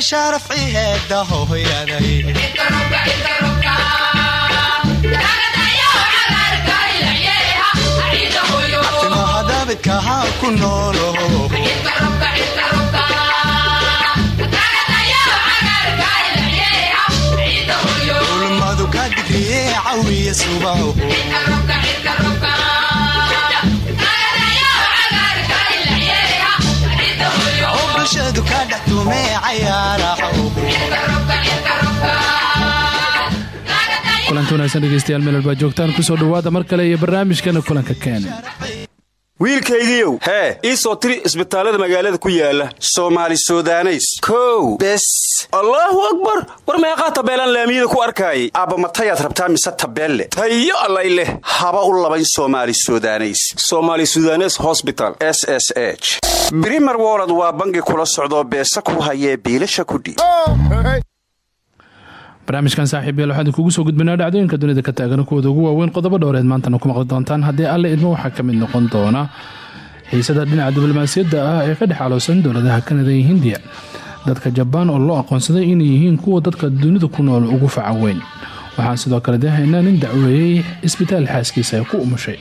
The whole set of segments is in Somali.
sharafciheeda hooyaday hadabidkahaa ku noolo ulmadu ka digriye cawiya subaho bulshadu ka kulanti wanaagsan dhegeystayaal meel walbaa joogtaan ku soo dhawaada mar kale iyo barnaamijkana kulanka keene wiilkaygiiow hee ii soo tiri isbitaallada magaalada ku yaalla soomaali sudaneys. Kow. Bes. Allaahu akbar. War meeqaa tabeelaan laamiyada ku arkaayay aabba matayaad rabtaa mise tabeelle? Tayo allay leh. Haba u labayn somaali sudaneys. Somaali sudanes hosbital s s h. Brimer wolod waa bangi kula socdoo beesa ku hayee biilasha kudhiib barnaamijkan saaxiib yael waxaan idinkugu soo gudbinaa dhacdooyinka dunida ka taagan kuwooda ugu waaweyn qodobo dhowreed maantana ku maqli doontaan haddii alle idmo waxaa ka mid noqon doona xiisada dhinaca diblomaasiyadda ah ee ka dhex aloosan dowladaha kanada iyo hindiya. Dadka jabaan oo loo aqoonsaday inay yihiin kuwa dadka dunida ku nool ugu faca weyn. Waxaan sidoo kale deehaynaa nin dacweeyey isbitaal xaaskiisa ay ku umushay.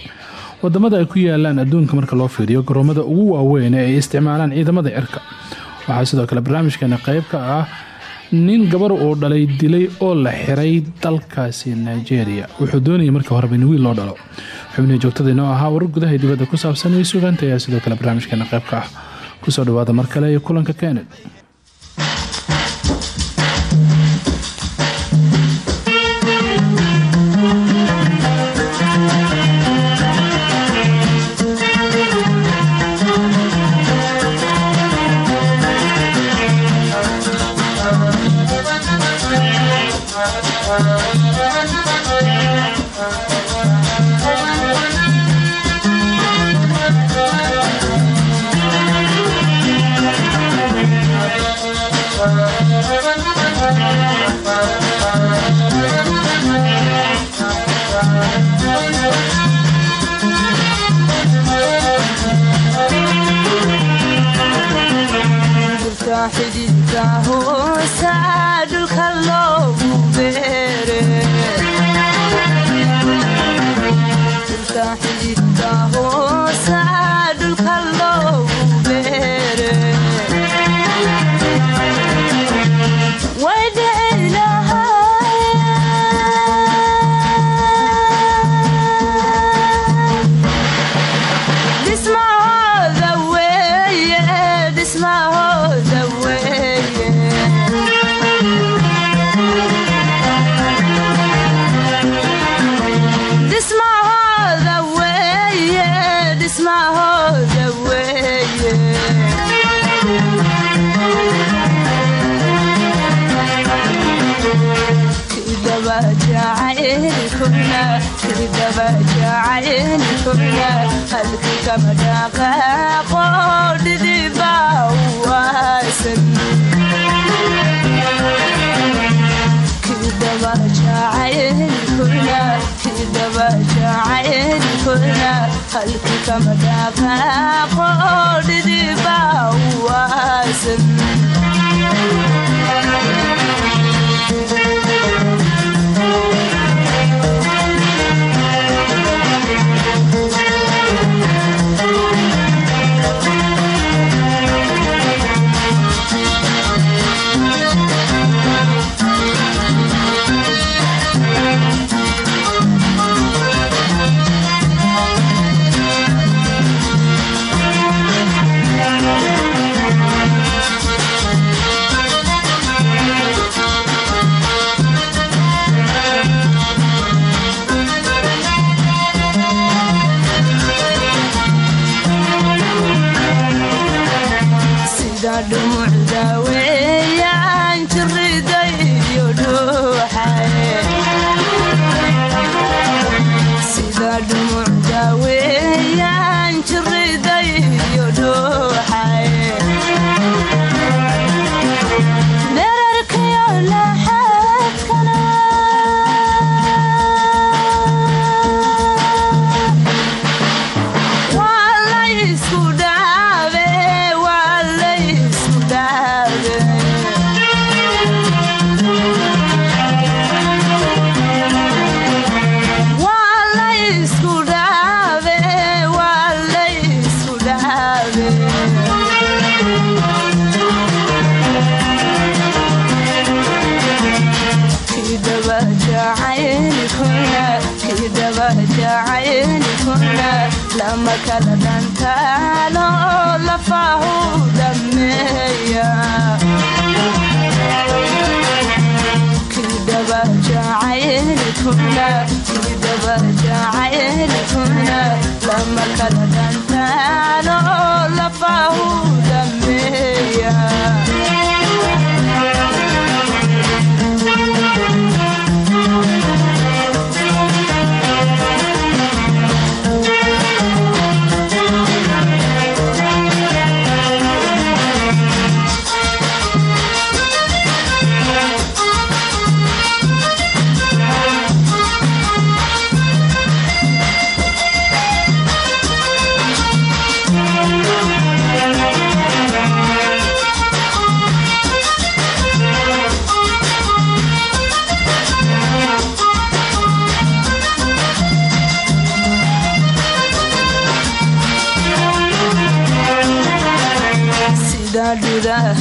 Wadamada ay ku yaalaan adduunka marka loo fiiriyo garoomada ugu waaweyn ee ay isticmaalaan ciidamada cirka. Waxaa sidoo kale barnaamijkeena qayb ka ah nin gabar uu dhalay dilay oo la xiray dalkaasi nigeria. Wuxuu doonayay markii horeba in wiil loo dhalo. Xubnihii joogtada inoo ahaa warar gudaha dibadda ku saabsan iyo sugaanta ayaa sidoo kale barnaamijkeena qaybka ah. Kusoo dhawaada mar kale iyo kulanka keened halki kamadaafaaqoodhidibaa waasan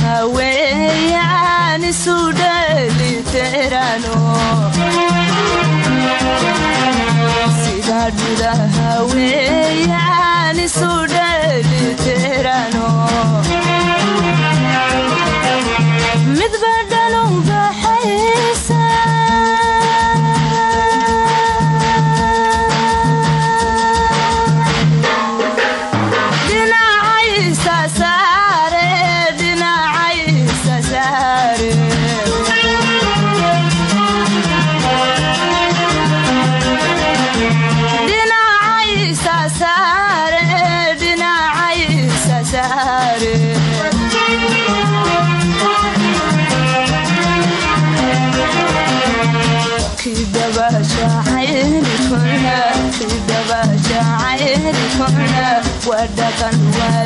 haweeyaan isu sida dhula haweeyaan isu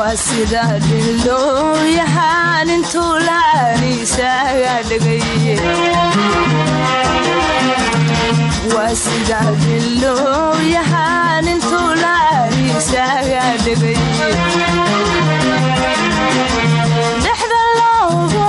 waa sida dhilooyahaan intuu laaniisaaga dhegay dhexda loogu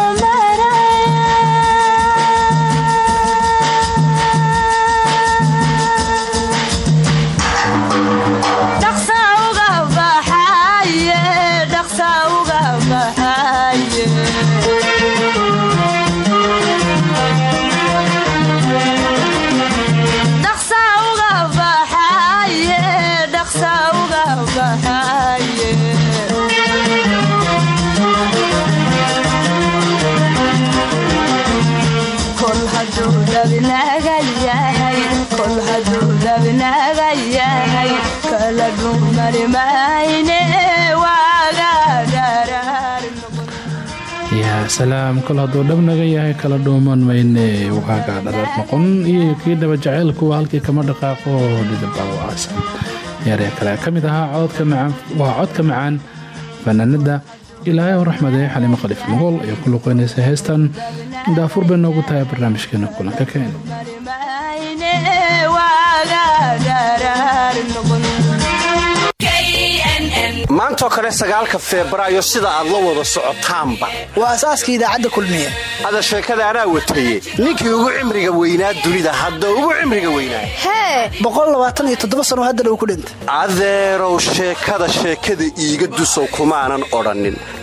salaam kol hadduu dhabnaga yahay kala dhuuman mayne waagaa dharar noqon. Iyo kii dhaba jaceylkuwa halkii kama dhaqaaqo dhidaba waasan yaree kale ka mid ahaa waa codka macaan fanaanada ilaahay oo raxmadee xalimo khaliif mogool ayaa ku luqeynaysa heestan. Daafur bay noogu tahay barnaamijkeena kulanka keen maantoo kale sagaalka febraayo sida aad la wada socotaanba. Waa asaaska idaacadda kulmiye. Hada sheekada anaa wataye ninkii ugu cimriga weynaa dunida hadda ugu cimriga weynaa. Hee! Sano haddana uu ku dhintay. Adeerow sheekada sheekada iiga dusow kumaanan odhannin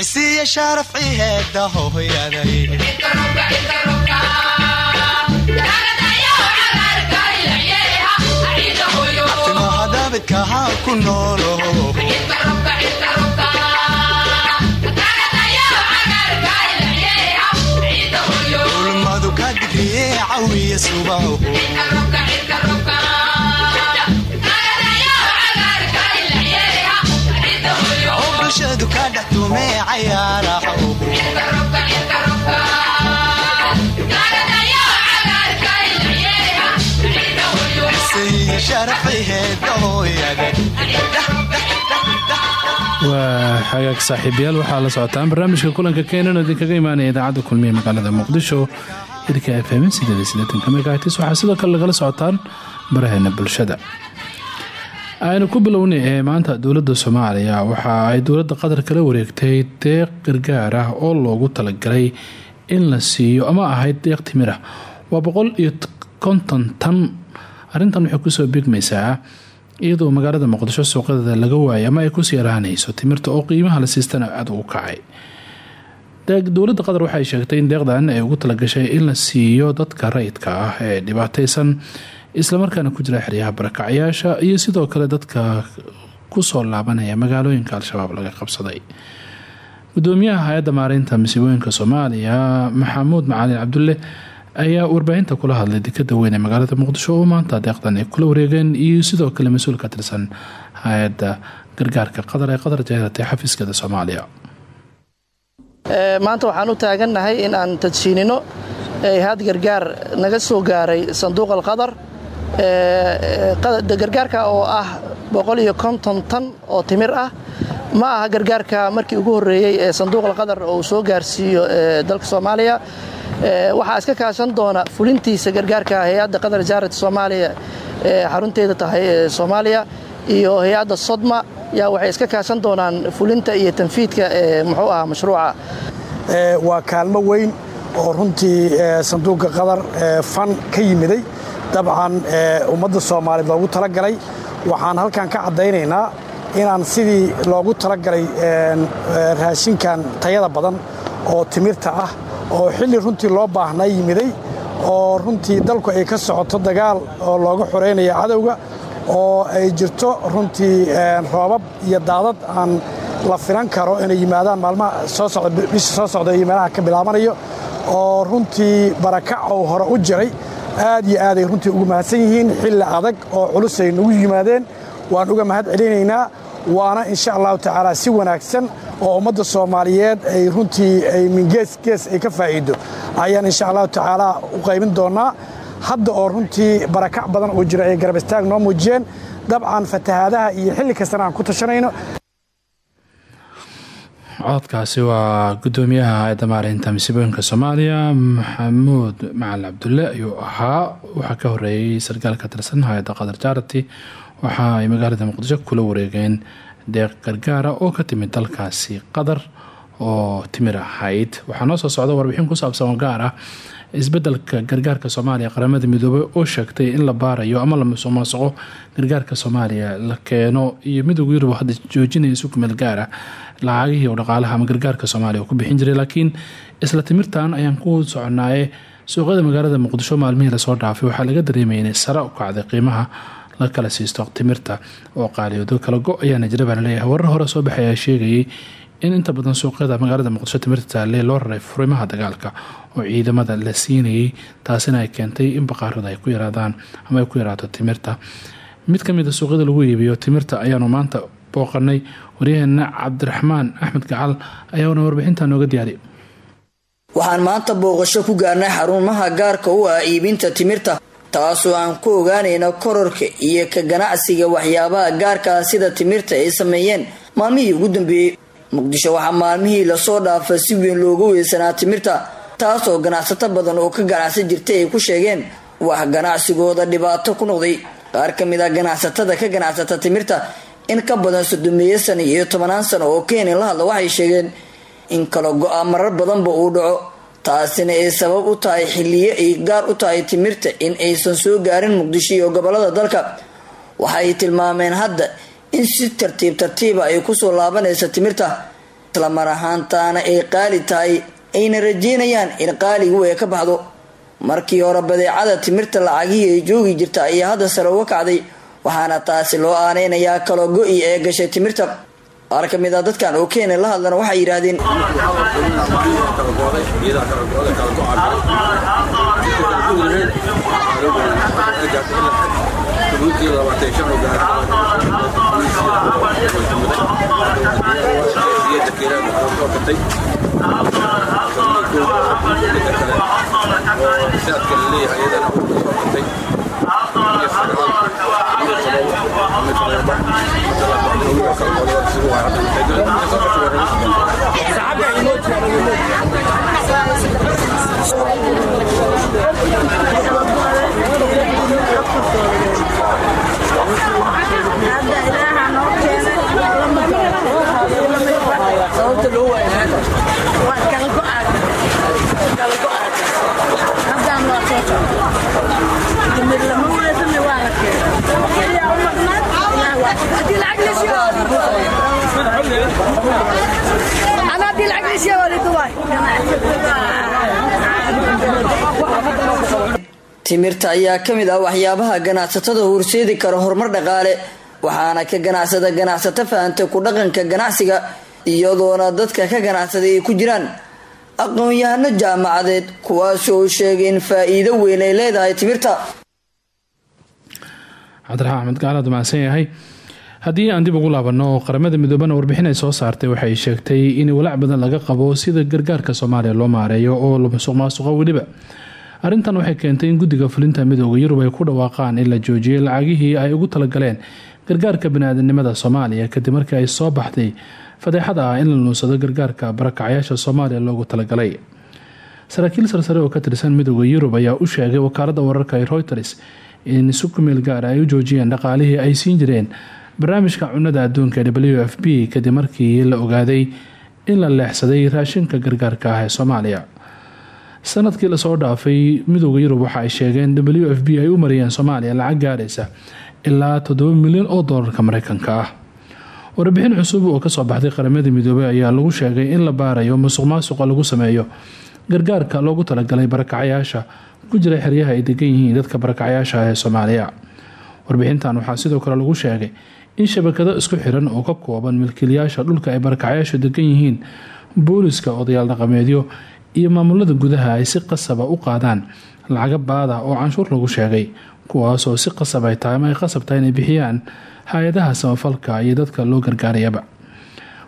cisiiya sharaf ciheeda hooyaday timaha daabidka haa ku noolo ulmadu ka digriye cawiya subaho bulshadu ka waa xagaag saaxiibayaal waxaa la socotaan barnaamijka kulanka keenan idinkaga imaanaya idaacadda kulmiye magaalada muqdisho hirka fm waxaa sidoo kale lagala socotaan baraheena bulshada aynu ku bilownay maanta dowladda soomaaliya waxa ay dowladda qatar kala wareegtay deeq gargaar ah oo loogu talagalay in la siiyo ama ahayd deeq timir ah waa boqol iyo konton tan. Arrintan waxay ku soo beegmaysaa iyadoo magaalada muqdisho suuqadeeda laga waayay ama ay ku sii yaraanayso timirta oo qiimaha la siistana aada ugu kacay. Dowladda qatar waxay sheegtay in deeqdan ay ugu talagashay in la siiyo dadka rayidka ah ee dhibaateysan islamarkaana ku jira xeryaha barakacyaasha iyo sidoo kale dadka ku soo laabanaya magaalooyinka al-shabaab laga qabsaday. Gudoomiyaha hay'adda maareynta masiibooyinka soomaaliya maxamuud macalin cabdulle ayaa warbaahinta kula hadlay dekada weyn ee magaalada muqdisho oo maanta deeqdan ay kula wareegeen iyo sidoo kale mas'uul ka tirsan hay'adda gargaarka qatar ee qatar jeeratay xafiiskada soomaaliya. Maanta waxaan u taagannahay in aan tadsiinino had gargaar naga soo gaaray sanduuq alqadar gargaarka oo ah tan oo timir ah ma aha gargaarka markii ugu horreeyey ee sanduuq alqadar oo uu soo gaarsiiyo dalka soomaaliya. Waxaa iska kaashan doona fulintiisa gargaarka hay'adda qatar jaarat soomaaliya ee xarunteeda tahay soomaaliya iyo hay'adda sodma. Yaa waxay iska kaashan doonaan fulinta iyo tanfiidka ee muxuu ahaa mashruuca. Waa kaalmo weyn oo runtii sanduuqa qatar fan ka yimiday dabcan ummadda soomaaliyeed loogu talagalay. Waxaan halkan ka caddaynaynaa inaan sidii loogu talagalay raashinkan tayada badan oo timirta ah oo xilli runtii loo baahnaa yimiday oo runtii dalku ay ka socoto dagaal oo looga xoreynaya cadowga oo ay jirto runtii roobab iyo daadad aan la filan karo inay yimaadaan maalmaha soo socda bisha soo socda iyo meelaha ka bilaabanayo oo runtii barakac oo hore u jiray aad iyo aaday runtii ugu mahadsan yihiin xilli adag oo culusay nagu yimaadeen waan uga mahad celinaynaa waana insha allahu tacaala si wanaagsan oo ummadda soomaaliyeed ay runtii ay min gees ay ka faa'iido. Ayaan insha allahu tacaala u qaybin doonnaa hadda oo runtii barakac badan oo jira ay garab istaag noo muujiyeen dabcan fatahaadaha iyo xilli kastana aan ku tashanayno codkaasi waa gudoomiyaha hay'adda maareynta masiibooyinka soomaaliya. Maxamuud macalin cabdulle ayuu ahaa. Waxaa ka horeeyey sarkaal ka tirsan hay'adda qatar jarity waxa ay magaalada muqdisho kula wareegeen deeq gargaara oo ka timid dalkaasi qatar oo timir ahayd. Waxaa noo soo socda warbixin ku saabsan oo gaar ah isbeddelka gargaarka soomaaliya qaramada midoobey oo sheegtay in la baarayo ama la musuqmaasuqo. Gargaarka soomaaliya la keeno iyo midooda yurub hadda joojinaya isu kumeel gaara lacagihii oo dhaqaalaha ama gargaarka soomaaliya ku bixin jiray laakiin isla timirtan ayaan ku soconaaye suuqyada magaalada muqdisho maalmihii la soo dhaafay waxaa laga dareemaya inay sare u kacday qiimaha la kala siisto timirta oo qaaliyoodo kala go ayaana jira baa la leeyahay warar hore soo baxay ayaa in inta badan suuqyada magaalada muqdisho timirta taalle loo raray furimaha dagaalka oo ciidamada la siinayay taasina ay keentay in baqaarada ay ku yaraadaan ama ay ku yaraato timirta. Mid ka mida suuqyada lagu iibiyo timirta ayaanu maanta booqanay. Waryaheena cabdiraxmaan axmed gacal ayaana warbixinta nooga diyaariy waxaan maanta booqasho ku gaarnay xarumaha gaarka u ah iibinta timirta taasoo aan ku ogaanayno kororka iyo ka ganacsiga waxyaabaha gaarkaa sida timirta ay sameeyeen maalmihii ugu dambeeyey. Muqdisho waxaa maalmihii la soo dhaafa si weyn loogu weysanaa timirta taasoo ganacsato badan oo ka ganacsan jirtay ay ku sheegeen wax ganacsigooda dhibaato ku noqday. Qaar ka mid ah ganacsatada ka ganacsata timirta in ka badan sodomeeyo sano iyo tobanaan sano oo keenin la hadla waxay sheegeen in kala go-a marar badanba uu dhaco taasina ay sabab u tahay xiliyo ay gaar u tahay timirta in aysan soo gaarin muqdisho iyo gobollada dalka. Waxay tilmaameen hadda in si tartiib tartiiba ay ku soo laabanaysa timirta islamar ahaantaana ay qaali tahay ayna rajeynayaan in qaaligu ay ka baxdo. Markii hore badeecada timirta lacagihii ay joogi jirta ayaa hadda sare uga kacday waxaana taasi loo aaneynayaa kalo go-i ee gashay timirta. Qaar ka mid a dadkan oo keena la hadlana waxay yidhaahdeen Middle of timirta ayaa ka mid ah waxyaabaha ganacsatada horseedi kara horumar dhaqaale waxaana ka ganacsada ganacsato fahantay ku dhaqanka ganacsiga iyadoona dadka ka ganacsaday ay ku jiraan aqoon-yahano jaamacadeed kuwaasi oo sheegay in faa-iido weyn ay leedahay timirta cabdiraxmaan axmed gaalaad mahadsan yahay haddii aan dib ugu laabano qaramada midoobana warbixin ay soo saartay waxay sheegtay in walaac badan laga qabo sida gargaarka soomaaliya loo maareeyo oo musuq maasuqo weliba. Arrintan waxay keentay in guddiga fulinta midooda yurub ay ku dhawaaqaan in la joojiyay lacagihii ay ugu talagaleen gargaarka baniaadanimada soomaaliya kadib markii ay soo baxday fadeexada ah in la nuunsado gargaarka barakacyaasha soomaaliya loogu talagalay. Saraakiil sarsare oo ka tirsan midooda yurub ayaa u sheegay wakaalada wararka ee reuters in si kumeel gaara ay u joojiyeen dhaqaalihii ay siin jireen barnaamijka cunada adduunka w f b kadib markii la ogaaday in la leexsaday raashinka gargaarka ah ee soomaaliya. Sanadkii la soo dhaafay midooda yurub waxa ay sheegeen w ay u mariyeen soomaaliya lacag gaaraysa ilaa toddoba milyan oo doolarka mareykanka ah. Warbixin cusub oo ka soo baxday qaramada midoobey ayaa lagu sheegay in la baarayo musuq maasuqa lagu sameeyo gargaarka loogu talagalay barakacyaasha ku jira xeryaha ay degan yihiin dadka barakacyaasha ah ee soomaaliya. Warbixintan waxaa sidoo kale lagu sheegay in shabakado isku xiran oo ka kooban milkiilayaasha dhulka ay barakacyaashu degan yihiin booliska odayaal dhaqameedyo iyo maamulada gudaha ay si qasaba u qaadaan lacaga baada oo canshuur lagu sheegay kuwaasoo si qasab ay tahay ama ay qasab tahay inay bixiyaan hay'adaha samafalka iyo dadka loo gargaarayaba.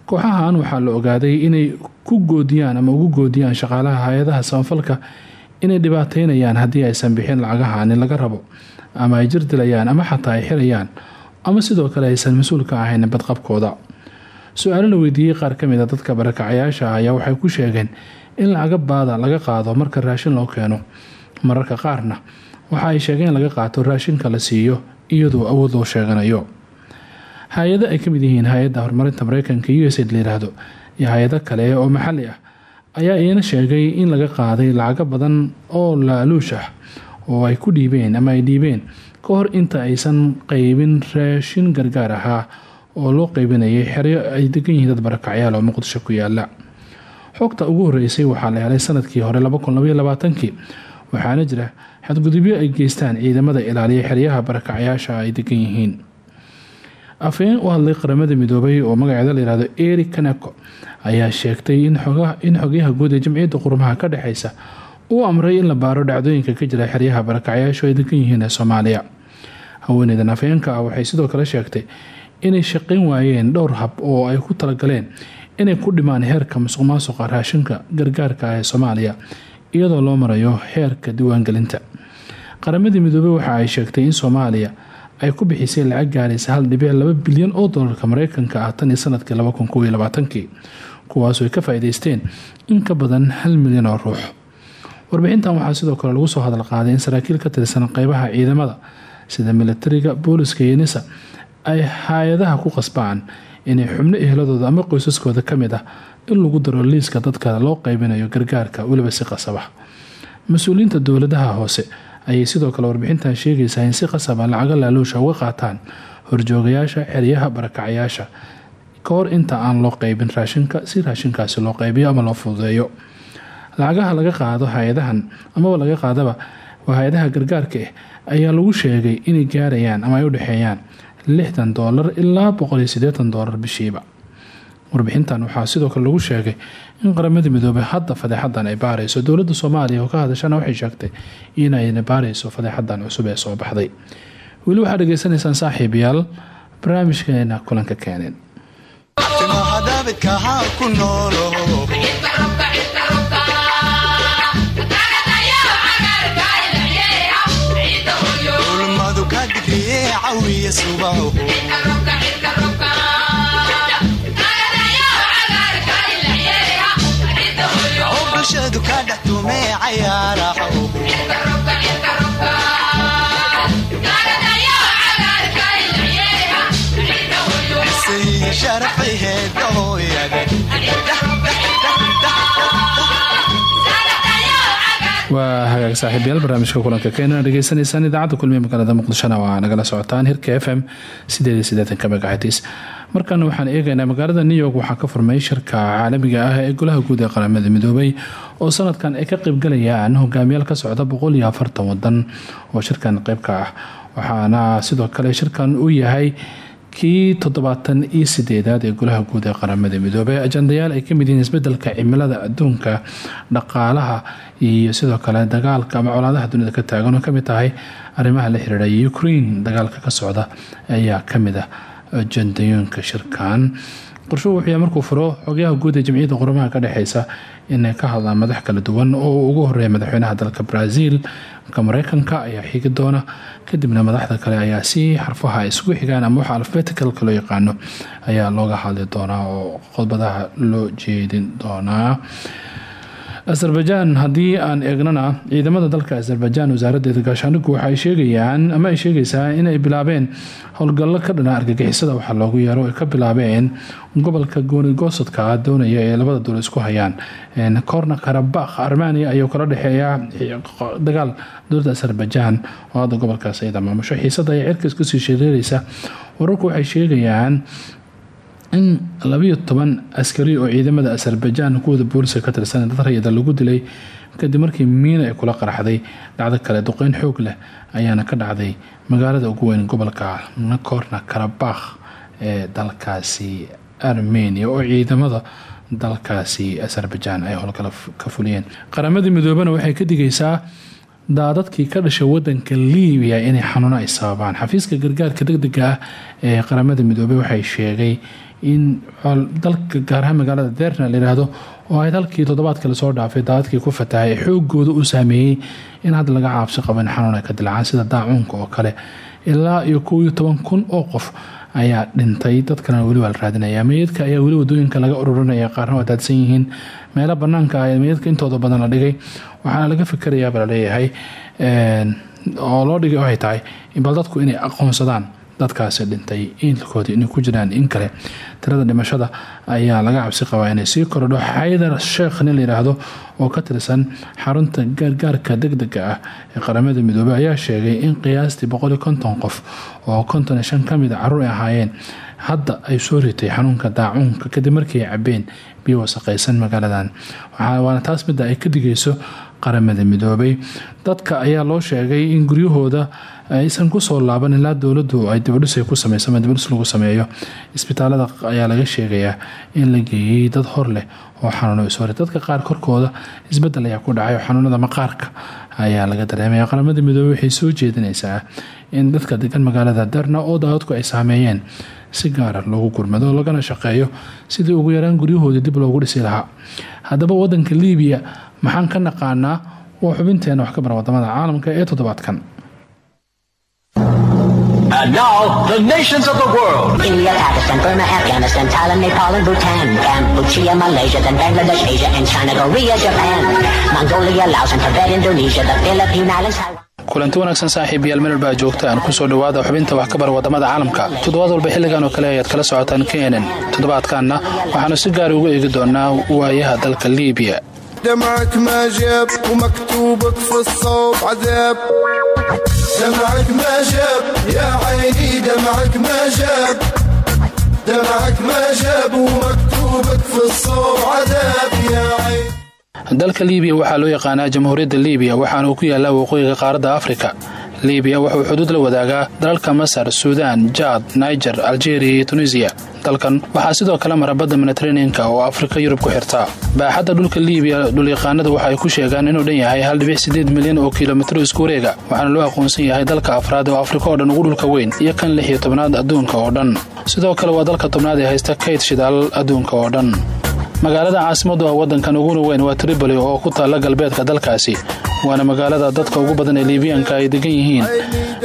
Kooxahan waxaa la ogaaday inay ku goodiyaan ama ugu goodiyaan shaqaalaha hay'adaha samafalka inay dhibaateynayaan haddii aysan bixin lacagahaani laga rabo ama ay jirdilayaan ama xataa ay xirayaan ama sidoo kale aysan mas'uul ka ahayn badqabkooda su'aalo la weydiiyey qaar ka mid a dadka barakacayaasha ah ayaa waxay ku sheegeen in lacaga baada laga qaado marka raashin loo keeno. Mararka qaarna waxa ay sheegeen in laga qaato raashinka la siiyo iyadoo awood loo sheeganayo. Hay'ado ay ka mid yihiin hay'adda horumarinta mareykanka u s aid iyo hay'ado kale oo maxali ah ayaa iyana sheegay in laga qaaday lacago badan oo laaluush ah oo ay ku dhiibeen ama ay dhiibeen. Ka hor inta aysan qeybin raashin gargaar ahaa oo loo qeybinayay xeryo ay degan yihiin dad barakacyaal oo muqdisho ku yaalla xogta ugu horeysay waxaa la helay sannadkii hore kii waxaana jira xadgudubyo ay geystaan ciidamada ilaaliya xeryaha barakacyaasha ay degan yihiin. Afhayeen u hadlay qaramada midoobay oo magaceeda layihahdo eri kaneko ayaa sheegtay in xogyaha guud ee jamciyadda qurumaha ka dhexeysa uu amray in la baaro dhacdooyinka ka jira xeryaha barakacyaashu ay degan yihiin ee soomaaliya. Haweeneydan afhayeenka ah waxay sidoo kale sheegtay inay shaqayn waayeen dhowr hab oo ay ku talagaleen inay ku dhimaan heerka musuq maasuqa raashinka gargaarka ah ee soomaaliya iyadoo loo marayo heerka diiwaangelinta. Qaramadii midoobey waxa ay sheegtay in soomaaliya ay ku bixisay lacag gaaraysa hal dhibic laba bilyan oo doolarka mareykanka ah tan iyo sannadkii kuwaasoo ay ka faa-iideysteen in ka badan hal milyan oo ruux warbixintan waxaa sidoo kale lagu soo hadal qaaday in saraakiil ka tirsan qeybaha ciidamada sida militariga booliska iyo nisa ay hay'adaha ku qasbaan inay xubno ehladooda ama qoysaskooda ka mid ah in lagu daro liiska dadka loo qeybinayo gargaarka weliba si qasaba mas'uuliyiinta dowladaha hoose ayay sidoo kale warbixintan sheegaysaa in si qasaba lacaga laaluusha uga qaataan horjoogayaasha xeryaha barakacayaasha ka inta aan loo qeybin raashinka si raashinkaasi loo qeybiyo ama loo fududeeyo lacagaha laga qaado hay'adahan amaba laga qaadaba waa hay'adaha gargaarka ah ayaa lagu sheegay inay gaarayaan ama ay u dhexeeyaan lixdan doolar ilaa boqoliyo sideetan bishiiba. Warbixintan waxaa sidoo kale lagu sheegay in qaramada midoobey hadda fadeexadan ay baarayso. Dowladda soomaaliya oo ka hadashana waxay sheegtay inayna baarayso fadeexadan cusub ee soo baxday. Weli waxaad dhegeysanaysaan saaxiibayaal barnaamijkeena kulanka keeneen cawiya subaho oo bulshadu ka dhex tumee cayaaraho say sharafay heedahooyada waa hagaag saaxiibayaal barnaamijka kulanka keenana dhegeysanaysaan idaacadda kulmiye magaalada muqdishona waa nagala socotaan hirka f m megaxts markaana waxaan eegaynaa magaalada new york. Waxaa ka furmay shirka caalamiga ah ee golaha guud ee qaramada midoobay oo sanadkan ay ka qeybgalayaan hogaamiyaal ka socda boqol iyo afartan wadan oo shirkan qeybka ah. Waxaana sidoo kale shirkan uu yahay kii toddobaatan iyo sideedaad ee golaha guud ee qaramada midoobey ajandayaal ay ka mid yihiin isbeddelka cimilada adduunka dhaqaalaha iyo sidoo kale dagaalka ama colaadaha dunida ka taagan oo ka mid tahay arrimaha la xiriira ukraine dagaalka ka socda ayaa ka mid ah ajandayooyinka shirkan. Qorshuhu wuxuu markuu furo xogyaha guud ee jamciyadda qoramaha ka dhexeysa inay ka hadlaan madax kala duwan oo ugu horreeya madaxweynaha dalka brazil ka mareykanka ayaa xigi doona. Kadibna madaxda kale ayaa si xarfaha isugu xigaan ama waxa alfabeticalka loo yaqaano ayaa looga hadli doonaa oo qodbadaha loo jeedin doonaa azerbaijan haddii aan eegnana ciidamada dalka azerbaijan wasaaraddeeda gaashaanigu waxaay sheegayaan ama ay sheegaysaa inay bilaabeen howlgallo ka dhana argagixisada waxaa loogu yeero ay ka bilaabeen gobolka goonigosadka doonaya ee labada dowla isku hayaan. Korna karabakh armania ayuu kala dhexeeya dagaal dowladda azerbaijan. Oo hadda gobolkaas ayada maamusho xiisada ayaa cirka iskusii shareereysa wararku waxay sheegayaan in labayo toban askari oo ciidamada azerbaijan kuwada booliska ka tirsan dad rayada lagu dilay kadib markii miina ay kula qaraxday dhacdo kale duqeyn xoog leh ayaana ka dhacday magaalada ugu weyn gobolka korna karabakh ee dalkaasi armenia oo ciidamada dalkaasi azerbaijan ay howlgala ka fuliyeen. Qaramadii midoobena waxay ka digaysaa daadadkii ka dhashay wadanka libiya inay xanuuno ay sababaan. Xafiiska gargaarka degdega ah ee qaramada midoobey waxay sheegay in dalka gaarahaan magaalada derna layihaahdo oo ay dalkii toddobaadka la soo dhaafay daadadkii ku fatahay xoogooda uu saameeyey in hadda laga caabsi qabo in xanuun ay ka dilacaan sida daacuunka oo kale. Ilaa iyo kow iyo toban kun oo qof ayaa dhintay. Dadkana weli waa la raadinaya. Meydadka ayaa weli waddooyinka laga ururinaya qaarna waa daadsan yihiin. Meelo banaanka ah meydadka intooda badan la dhigay. Waxaana laga fikirayaaba la leeyahay oo loo dhigay waxay tahay bal dadku inay aqoonsadaan dadkaasi dhintay iilkoodii inay ku jiraan in kale. Tirada dhimashada ayaa laga cabsi qabaa inay sii korodho. Xaydar sheekh nin layihaahdo oo ka tirsan xarunta gaargaarka degdega ah ee qaramada midoobey ayaa sheegay in qiyaastii boqol konton qof oo konton iyo shan ka mid a ay ahaayeen hadda ay soo ritay xanuunka daacuunka kadib markii cabeen biyo wasaqaysan magaaladan waana taas midda ay ka digayso qaramada midoobay dadka ayaa loo sheegay in guryahooda aysan ku soo laaban ilaa dowladu ay dibadhis ku sameyso ama dibadhis lagu sameeyo. Isbitaalada ayaa laga sheegayaa in la geeyey dad hor leh oo xanuuno isore dadka qaar korkooda isbeddel ayaa ku dhacay xanuunada maqaarka ayaa laga dareemaya qaramada midoobey waxay soo jeedinaysaa in dadka degan magaalada darna oo daadadku ay saameeyeen si gaara loogu gurmado lagana shaqeeyo sidii ugu yaraan guryahoodii dib loogu dhisi lahaa. Haddaba wadanka liibiya maxaan ka naqaanaa? Waa xubinteena wax ka bara waddamada caalamka ee toddobaadkan And now, the nations of the world. India, Pakistan, Burma, Afghanistan, Thailand, Nepal, and Bhutan, Cambodia, Malaysia, then Bangladesh, Asia, and China, Korea, Japan, Mongolia, Laos, and Tibet, Indonesia, the Philippine Islands, Taiwan. kulanti wanaagsan saaxiibayaal meel baa joogtaan kusoo dhawaada xubinta wax ka bar wadamada caalamka toddobaad walba xilligan oo kale ayaad kala socotaan knn toddobaadkanna waxaanu si gaara uga eegi doonaa waayaha dalka liibiya دمعك ما جاب ومكتوبك في الصوب عذاب دمعك ما جاب يا عيني دمعك ما جاب دمعك ما جاب ومكتوبك في الصوب عذاب يا عيني dalka liibiya waxaa loo yaqaanaa jamhuuriyadda liibiya waxaana uu ku yaallaa waqooyiga qaaradda afrika liibiya wuxuu xuduud la wadaagaa dalalka masar suudaan jaad niger aljeeriya iyo tunisiya dalkan waxaa sidoo kale mara badda mediteraneanka oo afrika yurub ku xirtaa baaxadda dhulka liibiya dhulyaqaanada waxa ay ku sheegaan inuu dhan yahay hal dhibic sideed milyan oo kilomitro isku wareega waxaana loo aqoonsan yahay dalka afraad oo afrika oo dhan ugu dhulka weyn iyo kan lix iyo tobnaad adduunka oo dhan. Sidoo kale waa dalka tobnaad ee haysta kayd shidaal adduunka oo dhan magaalada caasimadu ah wadankan uguna weyn waa tripoli oo ku taalla galbeedka dalkaasi waana magaalada dadka ugu badan ee liibiyaanka ay degan yihiin.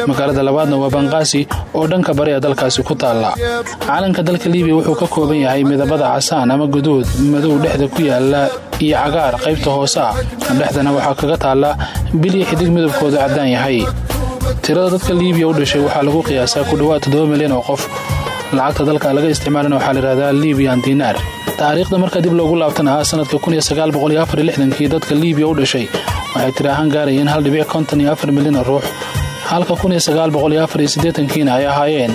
Magaalada labaadna waa banqaasi oo dhanka bari ee dalkaasi ku taalla. Calanka dalka liibiya wuxuu ka kooban yahay midabada casaan ama guduud madow dhexda ku yaalla iyo cagaar qaybta hoose ah. Dhexdana waxaa kaga taalla bilya xidig midabkoodu caddaan yahay. Tirada dadka liibiya u dhashay waxaa lagu qiyaasaa ku dhowaad toddoba milyan oo qof. Lacagta dalka laga isticmaalana waxaa layihahdaa libiyan dinaar taariikhda marka dib loogu laabtan ahaa sanadka kii dadka liibiya u dhashay waxay tiri gaarayeen afar milyan oo ruux halka kiina ay ahaayeen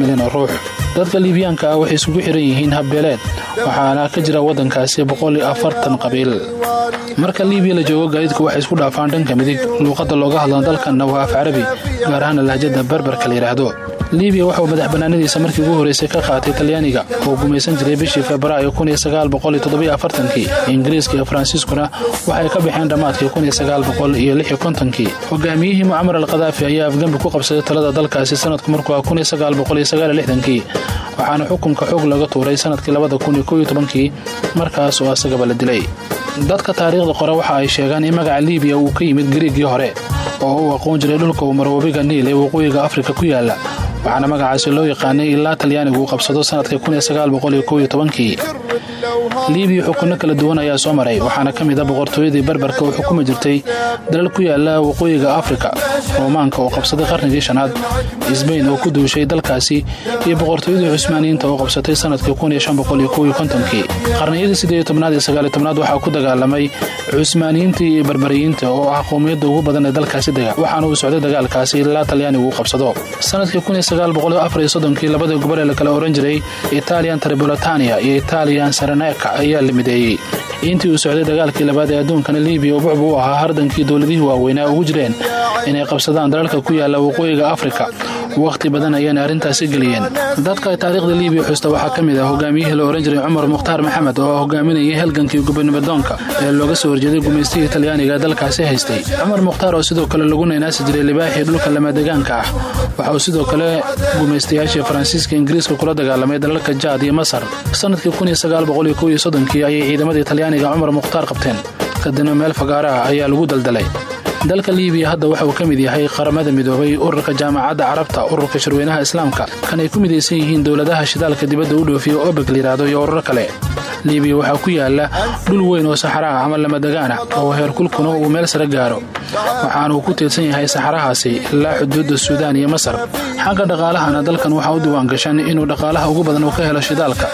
milyan oo ruux. Dadka liibiyaanka ah waxay isugu xiran yihiin habbeeleed waxaana ka jira waddankaasi qabiil. Marka liibiya la joogo gaadiidku waxay isku dhaafaan dhanka midig. Luuqadda looga hadlan dalkanna waa af carabi gaar ahaana lahjada berberka la yidhaahdo liibiya waxauu madax bannaanadiisa markii ugu horreysay ka qaatay talyaaniga. Oo gumaysan jiray bishii febraayo ingiriiska iyo faransiiskuna waxay ka baxeen dhammaadkii hogaamiyihii mucamar al khadaafi ayaa afgembi ku qabsaday talada dalkaasi sanadku markuu ah kii waxaana xukunka xoog laga tuuray sannadkii kii markaas oo asagaba la dilay. Dadka taariikhda qore waxa ay sheegaan in magaca liibiya uu ka yimid gariigii hore oo uu aqoon jiray dhulka uu niil ee waqooyiga afrika ku yaalla waxaana magacaasi loo yaqaanay ilaa talyaanigu uu qabsado sannadkii liibiya xukunno kala duwan ayaa soo maray waxaana ka mid a boqortooyadii berberka oo xukumi jirtay dalal ku yaalla waqooyiga afrika roomaanka oo qabsaday qarnigii shanaad isbayn oo ku duushay dalkaasi iyo boqortooyadii cusmaaniyiinta oo qabsatay sannadkii qarniyadii sideed tobnaad iyo sagaali tobnaad waxaa ku dagaalamay cusmaaniyiinta iyo berberiyiinta oo ah qowmiyadda ugu badan ee dalkaasi dega waxaana uu socday dagaalkaasi ilaa talyaanigu qabsado. Sanadkii labadii gobol ee la kala oran jiray italian tribolitania iyo italian saraneka ayaa la mideeyey intii uu socday dagaalkii labaad ee adduunkana liibiya oo bucbu u ahaa hardankii dowladihii waaweynaa ugu jireen inay qabsadaan dalalka ku yaalla waqooyiga afrika wakhti badan ayaana arrintaasi geliyeen. Dadka taariikhda liibiya xusta waxaa ka mid ah hogaamiyihii la ohan jiray cumar mukhtaar maxamed oo hogaaminayay halgankii gubanimadoonka ee looga soo horjeeday gumaystihii talyaaniga dalkaasi haystay. Cumar mukhtaar oo sidoo kale lagu naynaasi jiray libaaxii dhulka lamadegaanka ah waxa uu sidoo kale gumaystayaashii faransiiska ingiriiska kula dagaalamay dalalka jaad iyo masar. Sanadkii kii ayay ciidamadii talyaaniga cumar mukhtaar qabteen. Kadibna meel fagaara ah ayaa lagu daldalay dalka liibiya hadda waxa uu ka mid yahay qaramada midoobay ururka jaamacadda carabta ururka shirweynaha islaamka. Kan ay ku midaysan yihiin dowladaha shidaalka dibadda u dhoofiya obeg layidhaahdo iyo ururo kale. Liibiya waxaa ku yaalla dhul weyn oo saxara ah ama lamadegaan ah oo heerkulkuna uu meel sare gaaro. Waxaana uu ku tiirsan yahay saxarahaasi ilaa xuduudda suudaan iyo masar. Xagga dhaqaalahana dalkan waxaa u diwaan gashan inuu dhaqaalaha ugu badan uu ka helo shidaalka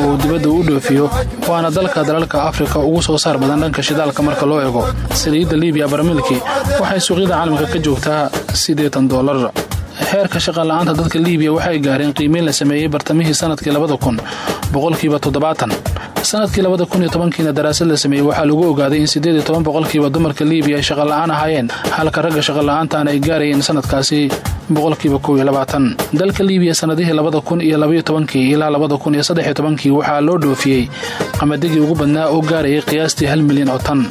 oo dibadda u dhoofiyo waana dalka dalalka afrika ugu soo saar badan dhanka shidaalka marka loo eego. Saliidda liibiya barmilki waxay suuqyada caalamka ka joogtaa siddeetan doolar heerka shaqala'aanta dadka liibiya waxay gaareen qiimeyn la sameeyey bartamihii sannadkii labada kun boqolkiiba toddobaatan sannadkii labada kun iyo tobankiina daraasad la sameeyey waxaa lagu ogaaday in siddeed iyo toban boqolkiiba dumarka liibiya ay shaqola'aan ahaayeen halka ragga shaqola'aantaana ay gaarayeen sanadkaasi boqolkiiba kow iyo labaatan. Dalka liibiya sanadihii labada kun iyo labaiyo ilaa labada kun iyo saddex iyo tobankii waxaa loo dhoofiyey qamadigii ugu badnaa oo gaarayay qiyaastii hal milyan oo tan.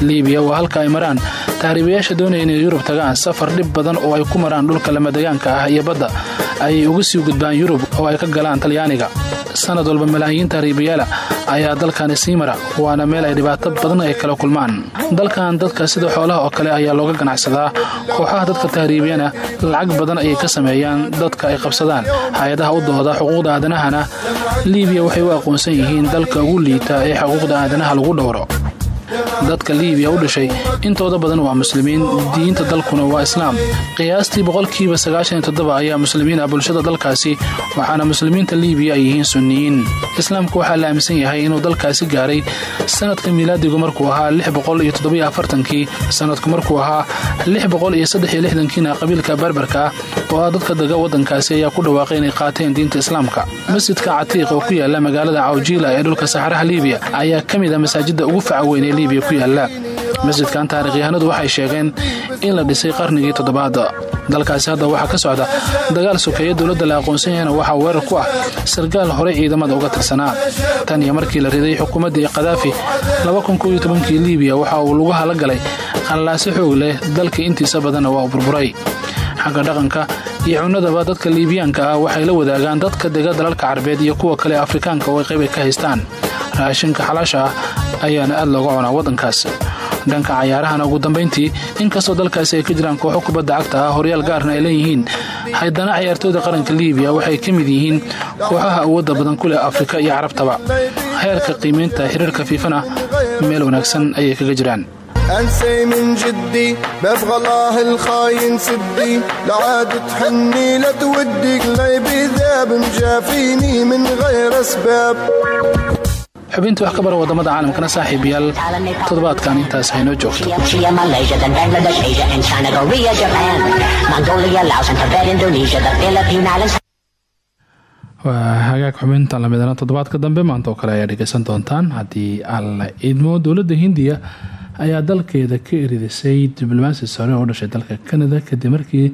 Liibiya waa halka ay maraan tahriibayaasha doonaya inay yurub tagaan safar dhib badan oo ay ku maraan dhulka lamadegaanka ah iyo badda ayay uga sii gudbaan yurub oo ay ka galaan talyaaniga sanad walba malaayiin tahriibayaala ayaa dalkani sii mara waana meel ay dhibaato badan ay kala kulmaan. Dalkan dadka sida xoolaha oo kale ayaa looga ganacsadaa kooxaha dadka tahriibiyana lacag badan ayay ka sameeyaan dadka ay qabsadaan. Hay'adaha u dooda xuquuqda aadanahana liibiya waxay u aqoonsan yihiin dalka ugu liita ee xuquuqda aadanaha lagu dhowro dadka liibiya u dhashay intooda badan waa muslimiin diinta dalkuna waa islaam. Qiyaastii boqolkiiba sagaashan iyo toddoba ayaa muslimiin ah bulshada dalkaasi waxaana muslimiinta liibiya ay yihiin sunniyiin. Islaamku waxaa la aaminsan yahay inuu dalkaasi gaaray sanadka miilaadigu markuu ahaa lix boqol sanadku markuu ahaa lix boqol qabiilka barbarka oo ah dadka dega waddankaasi ayaa ku dhawaaqay inay qaateen diinta islaamka. Masjidka catiiq oo ku yaalla magaalada cawjiila ee dhulka saxaraha liibiya ayaa ka mid ah masaajidda ugu faca weyn ee liibiya ku yaalla masjidkan taarikhyahanadu waxay sheegeen in la dhisay qarnigii toddobaad dalkaasi hadda waxaa ka socda dagaal sokeeye dowladda la aqoonsan yahayna waxaa weerar ku ah sarkaal horey ciidamada uga tirsanaa. Tan iyo markii la riday xukuumaddii kadaafi kii liibiya waxa uu lugaha la galay xoog leh dalka intiisa badanna waa u burburay. Xagga dhaqanka iyo cunadaba dadka liibiyaanka ah waxay la wadaagaan dadka dega dalalka carabeed iyo kuwa kale afrikaanka oo ay qayb ay ka haystaan raashinka xalaasha ah ayaana aad looga cunaa waddankaas dhanka cayaarahana ugu dambayntii inkastoo dalkaasi ay ka jiraan kooxo kubadda cagta ah horyaal gaarna ay leeyihiin haddana cayaartooyda qaranka liibiya waxay ka mid yihiin kooxaha awoodda badan ku leh afrika iyo carabtaba heerka qiimaynta xiriirka fiifana meel wanaagsan ayay kaga jiraan انسي من جدي ببغى الله الخاين سدي لعاد تحني لا تودي قلبي ذاب مجافيني من غير اسباب xubintii wax ka bara waddamada caalamkana saaxiibayaal toddobaadkan intaas haynoo joogto. Waa hagaag xubintan lamidana toddobaadka dambe maanta oo kale ayaa dhegeysan doontaan. Haddii alla idmo dowladda hindiya ayaa dalkeeda ka eridisay diblomaasi sare oo dhashay dalka canada kadib markii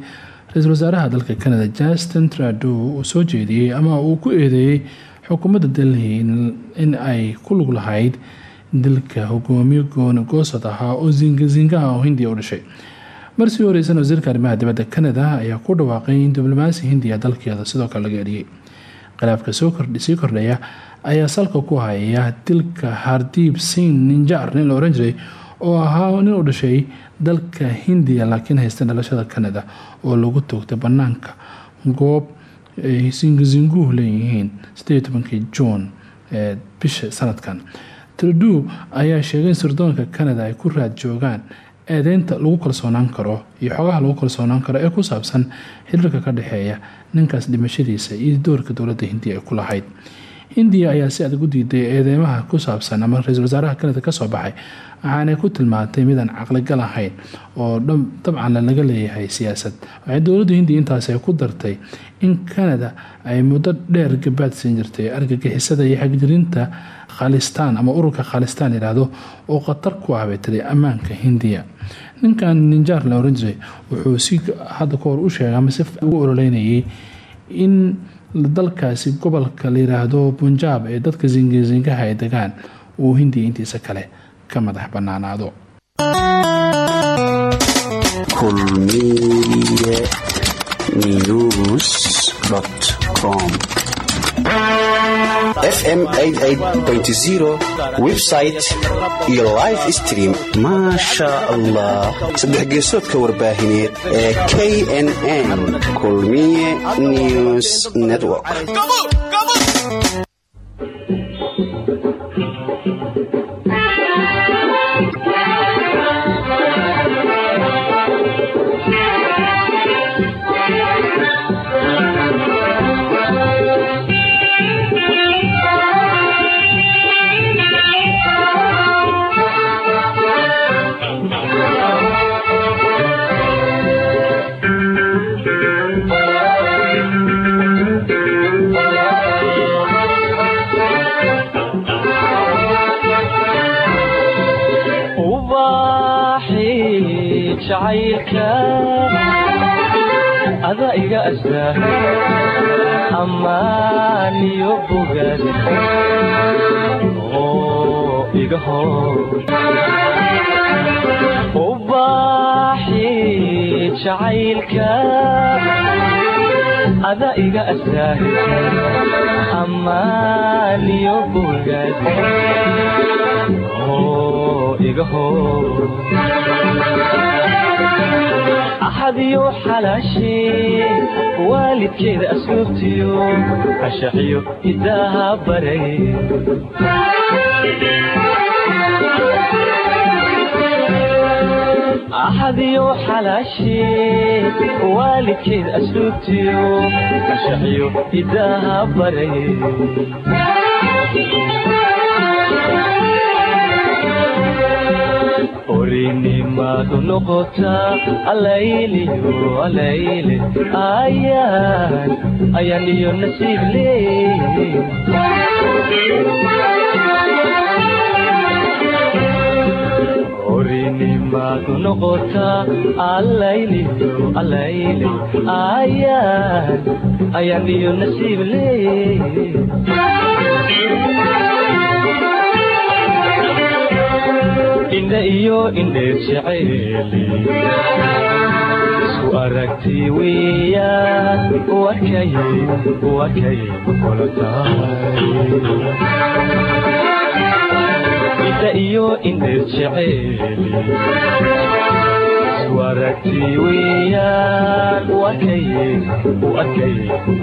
ra'iisul wasaaraha dalka canada justin trudeau uu soo jeediyey ama uu ku eedeeyey xukuumadda delhi in ay ku lug lahayd dilka hogaamiye goosad ahaa oo zingazingaha oo hindiya u dhashay. Marsii horeysan wasiirka arrimaha dibadda canada ayaa ku dhawaaqay in diblomaasi hindiya dalkeeda sidoo kale laga eriyey khilaafka sii kordhaya ayaa salka ku haya dilka hardiib sin ninjar nin la oran jiray oo ahaa nin u dhashay dalka hindiya laakiin haysta dhalashada canada oo lagu toogtay banaanka goob ay singazinguhu leeyihiin juun bisha sanadkan. Trudeau ayaa sheegay in sirdoonka canada ay ku raad joogaan eedeynta lagu kalsoonaan karo iyo xogaha lagu kalsoonaan karo ee ku saabsan xiriirka ka dhexeeya ninkaas dhimashadiisa iyo doorka dowladda hindiya ay ku lahayd hindiya ayaa si adag u diiday eedeymaha ku saabsan ama ra'iisul wasaaraha canada ka soo baxay waxaanay ku tilmaantay midaan caqligal ahayn oo dabcan laga leeyahay siyaasad. Waxay dowladda hindiya intaas ay ku dartay in canada ay muddo dheer gabaad siin jirtay argagixisada iyo xagjirinta khalistaan ama ururka khalistaan yidhaahdo oo khatar ku ah bay tiri ninkan ninjaar la wuxuu si hadda ka u sheegay ama si ugu ololeynayay in dalkaasi gobolka la yiraahdo bunjaab ee dadka zingazingaha ay degaan uu hindiya intiisa kale ka madax banaanaado kulmiye news fm website iyo live stream. Maasha allah saddex geesoodka warbaahineed ee knn kulmiye news network ada iga astaa ammaaniyo bogaad oo hor ubaaxi jacaylka ada iga astaa ammaaniyo bogaad oo iga axadiyo xalaashee waalidkeeda asluubtiyo ashaxiyo hidaaha baray axadiyo xalaashee waalidkeeda asluubtiyo ashaxiyo hidaaha baray orinimadu noqotaa alayliyo alayle ayaan ayaan iyo nasiib leey orinimadu noqotaa alayle ayaan iyo nasiib leey indha iyo indheer jeceeli isku aragti weeyaan wakay wakay kula tahay indha iyo indheer adaiga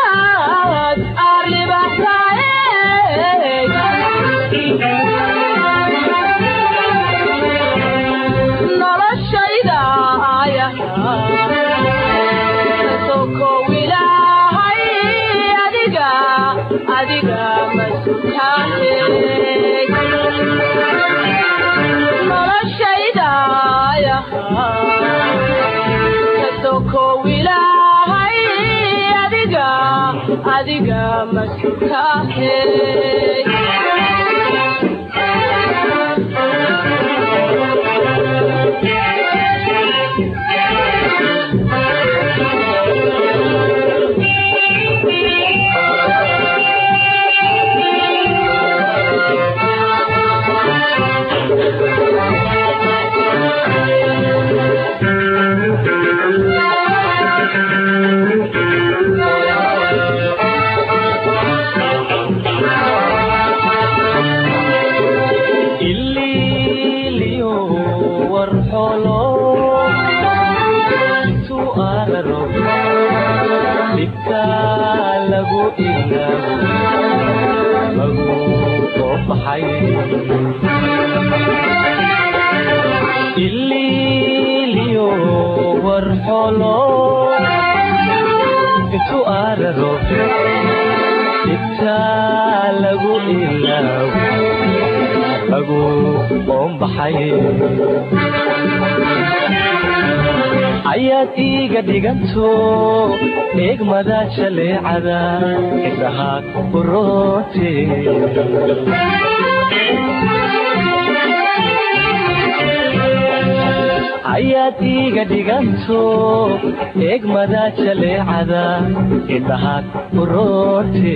adiga masukaahe ililiyo warxolo intuu araro dhibka lagu ilaabo lagu soo baxay ililiyo warxolo intuu araro dhibka lagu ilaabo lagu oombaxay ayaad iiga dhiganto eegmada jaleecada indhaha uroote ayaad iiga dhiganto eegmada jaleecada indhaha uroote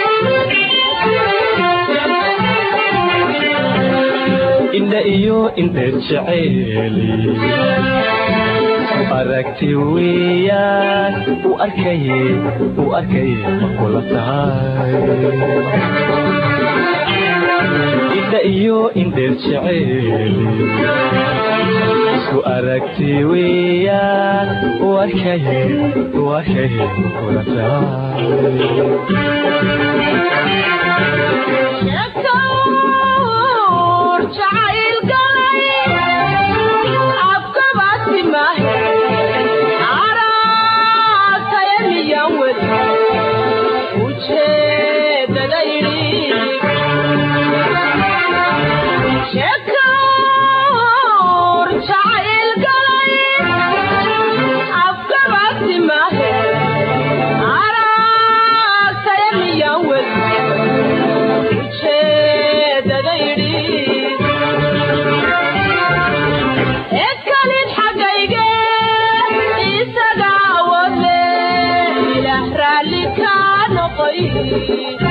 indha iyo indheed jeceeli aragti weeyaan u arkaye u arkaye ma kula tahay. Indha iyo indheed jeceeli isku aragti weeyaan u arkaye u arkaye ma kula indha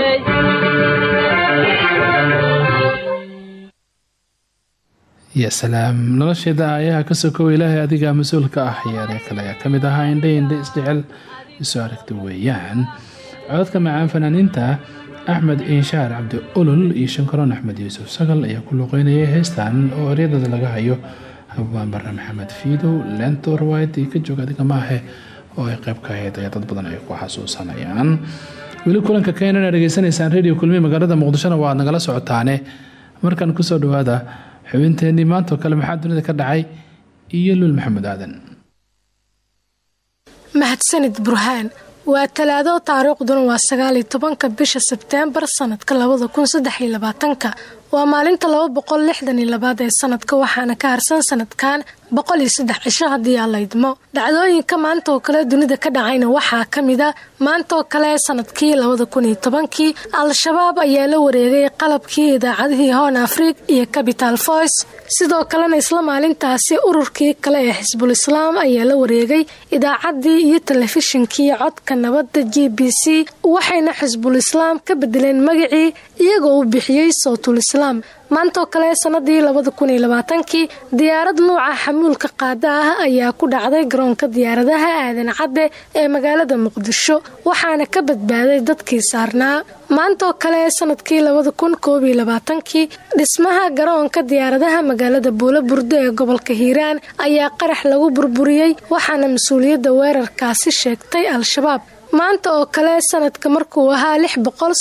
ya salaam nolosheeda ayaha ka sokow ilaahay adigaa mas'uulka ah yaare kale. Ayaa ka mid ahaa indhe indhe isjecel isoo aragta weeyaan. Codadka macaan fanaaniinta axmed inshaar cabdi olol iyo shankaroon axmed yuusuf sagal ayaa ku luuqeynayay heystan oo eryadada laga hayo. Habaan barre maxamed fiidow lento rawayt iyo ka joog adiga maahe oo ay qayb ka ahayd dad badan ay ku xasuusanayaan. Weli kulanka keenana dhegeysanaysaan radio kulmiye magaalada muqdishona waa nagala socotaane. Markan ku soo dhawaada xubinteenii maantoo kale maxaa dunida ka dhacay? Iyo luul maxamed aadan. Mahadsanid burhaan waa talaado taariikhduna waa sagaaliyo tobanka bisha sebteembar sanadka labada kun waa maalinta laba boqol lixdan iyo labaad ee sanadka waxaana ka harsan sanadkan boqol iyo saddex cisho haddii aan la idmo dhacdooyinka maanta oo kale dunida ka dhacayna waxaa ka mid a maanta oo kale sannadkii labada kun iyo tobankii al-shabaab ayaa la wareegay qalabkii idaacadihii hoon afriq iyo capital voice. Sidoo kalena isla maalintaasi ururkii kale ee xisbul islaam ayaa la wareegay idaacaddii iyo telefishinkii codka nabadda g b c waxayna xisbul islaam ka bedeleen magacii iyagoo u bixiyey sowtul islaam. Maantaoo kale sanadii labada kun iyo labaatankii diyaarad nuuca xamuulka qaada ah ayaa ku dhacday garoonka diyaaradaha aadan cadde ee magaalada muqdisho waxaana ka badbaaday dadkii saarnaa. Maantaoo kale sannadkii labada kun dhismaha garoonka diyaaradaha magaalada buulo burdo ee gobolka hiiraan ayaa qarax lagu burburiyey waxaana mas'uuliyadda weerarkaasi sheegtay al-shabaab. Maanta oo kale sanadka markuu ahaa lix boqol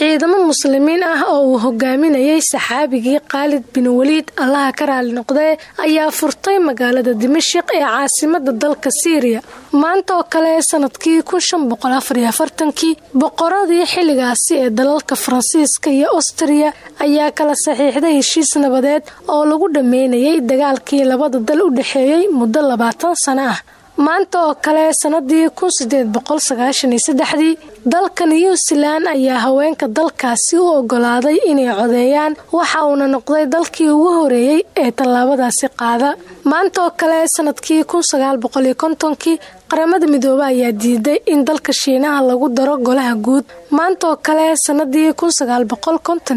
ciidamo muslimiin ah oo uu hogaaminayay saxaabigii khaalid bin waliid. Allaha ka raali noqdee ayaa furtay magaalada dimashiq ee caasimada dalka siiriya maanta oo kale sannadkii boqol afariyo afartankii boqoradii xilligaasi ee dalalka faransiiska iyo astriya ayaa kala saxiixday heshiis nabadeed oo lagu dhammeynayay dagaalkii labada dal u dhexeeyey muddo labaatan sano ah maanta oo kale sanadii kun sideed dalka new zealand ayaa haweenka dalkaasi u ogolaaday inay codeeyaan waxa uuna noqday dalkii ugu horeeyey ee tallaabadaasi qaada. Maanta oo kale sannadkii kun sagaal qaramada midoobe ayaa diiday in dalka shiinaha lagu daro golaha guud. Maanta oo kale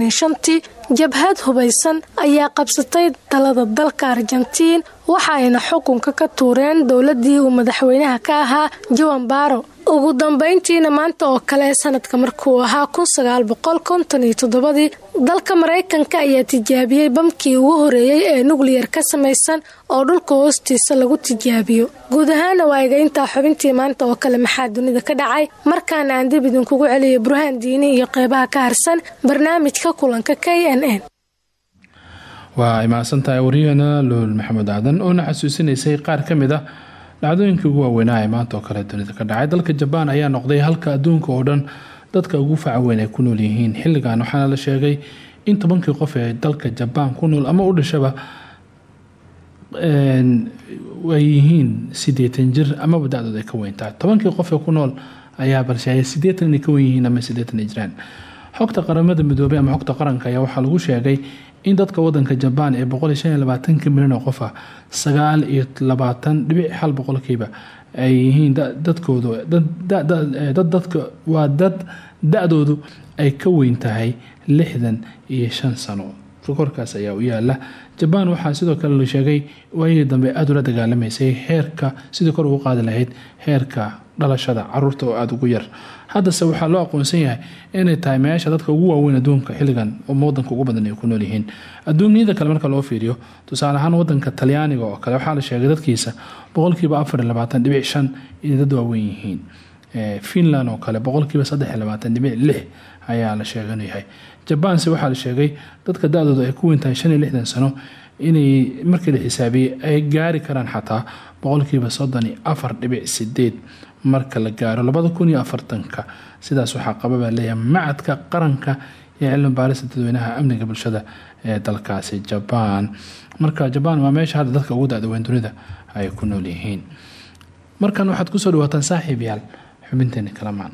iyo shantii jabhad hubaysan ayaa qabsatay talada dalka argentiin waxa ayna xukunka ka tuureen dowladii uu madaxweynaha ka ahaa joan baro ugu dambeyntiina maanta oo kale sanadka markuu ahaa kun sagaal boqol konton iyo toddobadii dalka maraykanka ayaa tijaabiyey bamkii ugu horeeyey ee nukliyar ka samaysan oo dhulka hoostiisa lagu tijaabiyo. Guud ahaana waa egayntaa xubintii maanta oo kale maxaa dunida ka dhacay? Markaana aan dib idinkugu celiya burhaan diini iyo qeybaha ka harsan barnaamijka kulanka k n n. Waa ay mahadsantahay waryaheena luul maxamed aadan oona xasuusinaysay qaar ka mid ah dhacdooyinkii ugu waaweynaa ee maanta oo kale dunida ka dhacay dalka jabaan ayaa noqday halka adduunka oo dhan dadka ugu faca weyn ay ku nool yihiin. Xilligan waxaana la sheegay in tobankii qof ee dalka jabaan ku nool ama u dhashaba ay yihiin sideetan jir amaba da-dood ay ka weyntahay tobankii qof ee ku nool ayaa balsheegay sideetan inay ka wen yihiin ama sideetan ay jiraan. Xogta qaramada midoobey ama xogta qaranka ayaa waxaa lagu sheegay in dadka wadanka jabaan ee boqol iyo shan iyo labaatanka milyan oo qof ah sagaal iyo labaatan dhibic hal boqolkiiba ay yihiin dadkoodu dad dadka waa dad da-doodu ay ka weyn tahay lixdan iyo shan sano. Korkaas ayaa u yaalla jabaan waxaa sidoo kale la sheegay waayihii dambe aada ula dagaalamaysay heerka sidii kor ugu qaadi lahayd heerka dhalashada carruurta oo aada ugu yar haddase waxaa loo aqoonsan yahay inay tahay meesha dadka ugu waaweyn adduunka xilligan oo wadanka ugu badan ay ku nool yihiin. Adduunyada kale marka loo fiiriyo tusaale ahaan wadanka talyaaniga oo kale waxaa la sheegay dadkiisa boqolkiiba afar iyo labaatan dhibic shan inay dad waaweyn yihiin. Finland oo kale boqolkiiba saddex iyo labaatan dhibic lix ayaa la yahay jabaanse waxaa la sheegay dadka da-doodu ay ku weyntahay shan iyo lixdan sano inay markii la xisaabiyey ay gaari karaan xataa boqolkiiba soddon iyo afar dhibic sideed marka la gaaro labada kun iyo afartanka. Sidaas waxaa qaba baa leeyahay macadka qaranka ee cilmi baarista dadweynaha amniga bulshada ee dalkaasi jabaan marka jabaan waa meesha hadda dadka ugu da-daweyn dunida ay ku nool yihiin. Markan waxaad ku soo dhawaataan saaxiib yaal xubinteeni kalamaan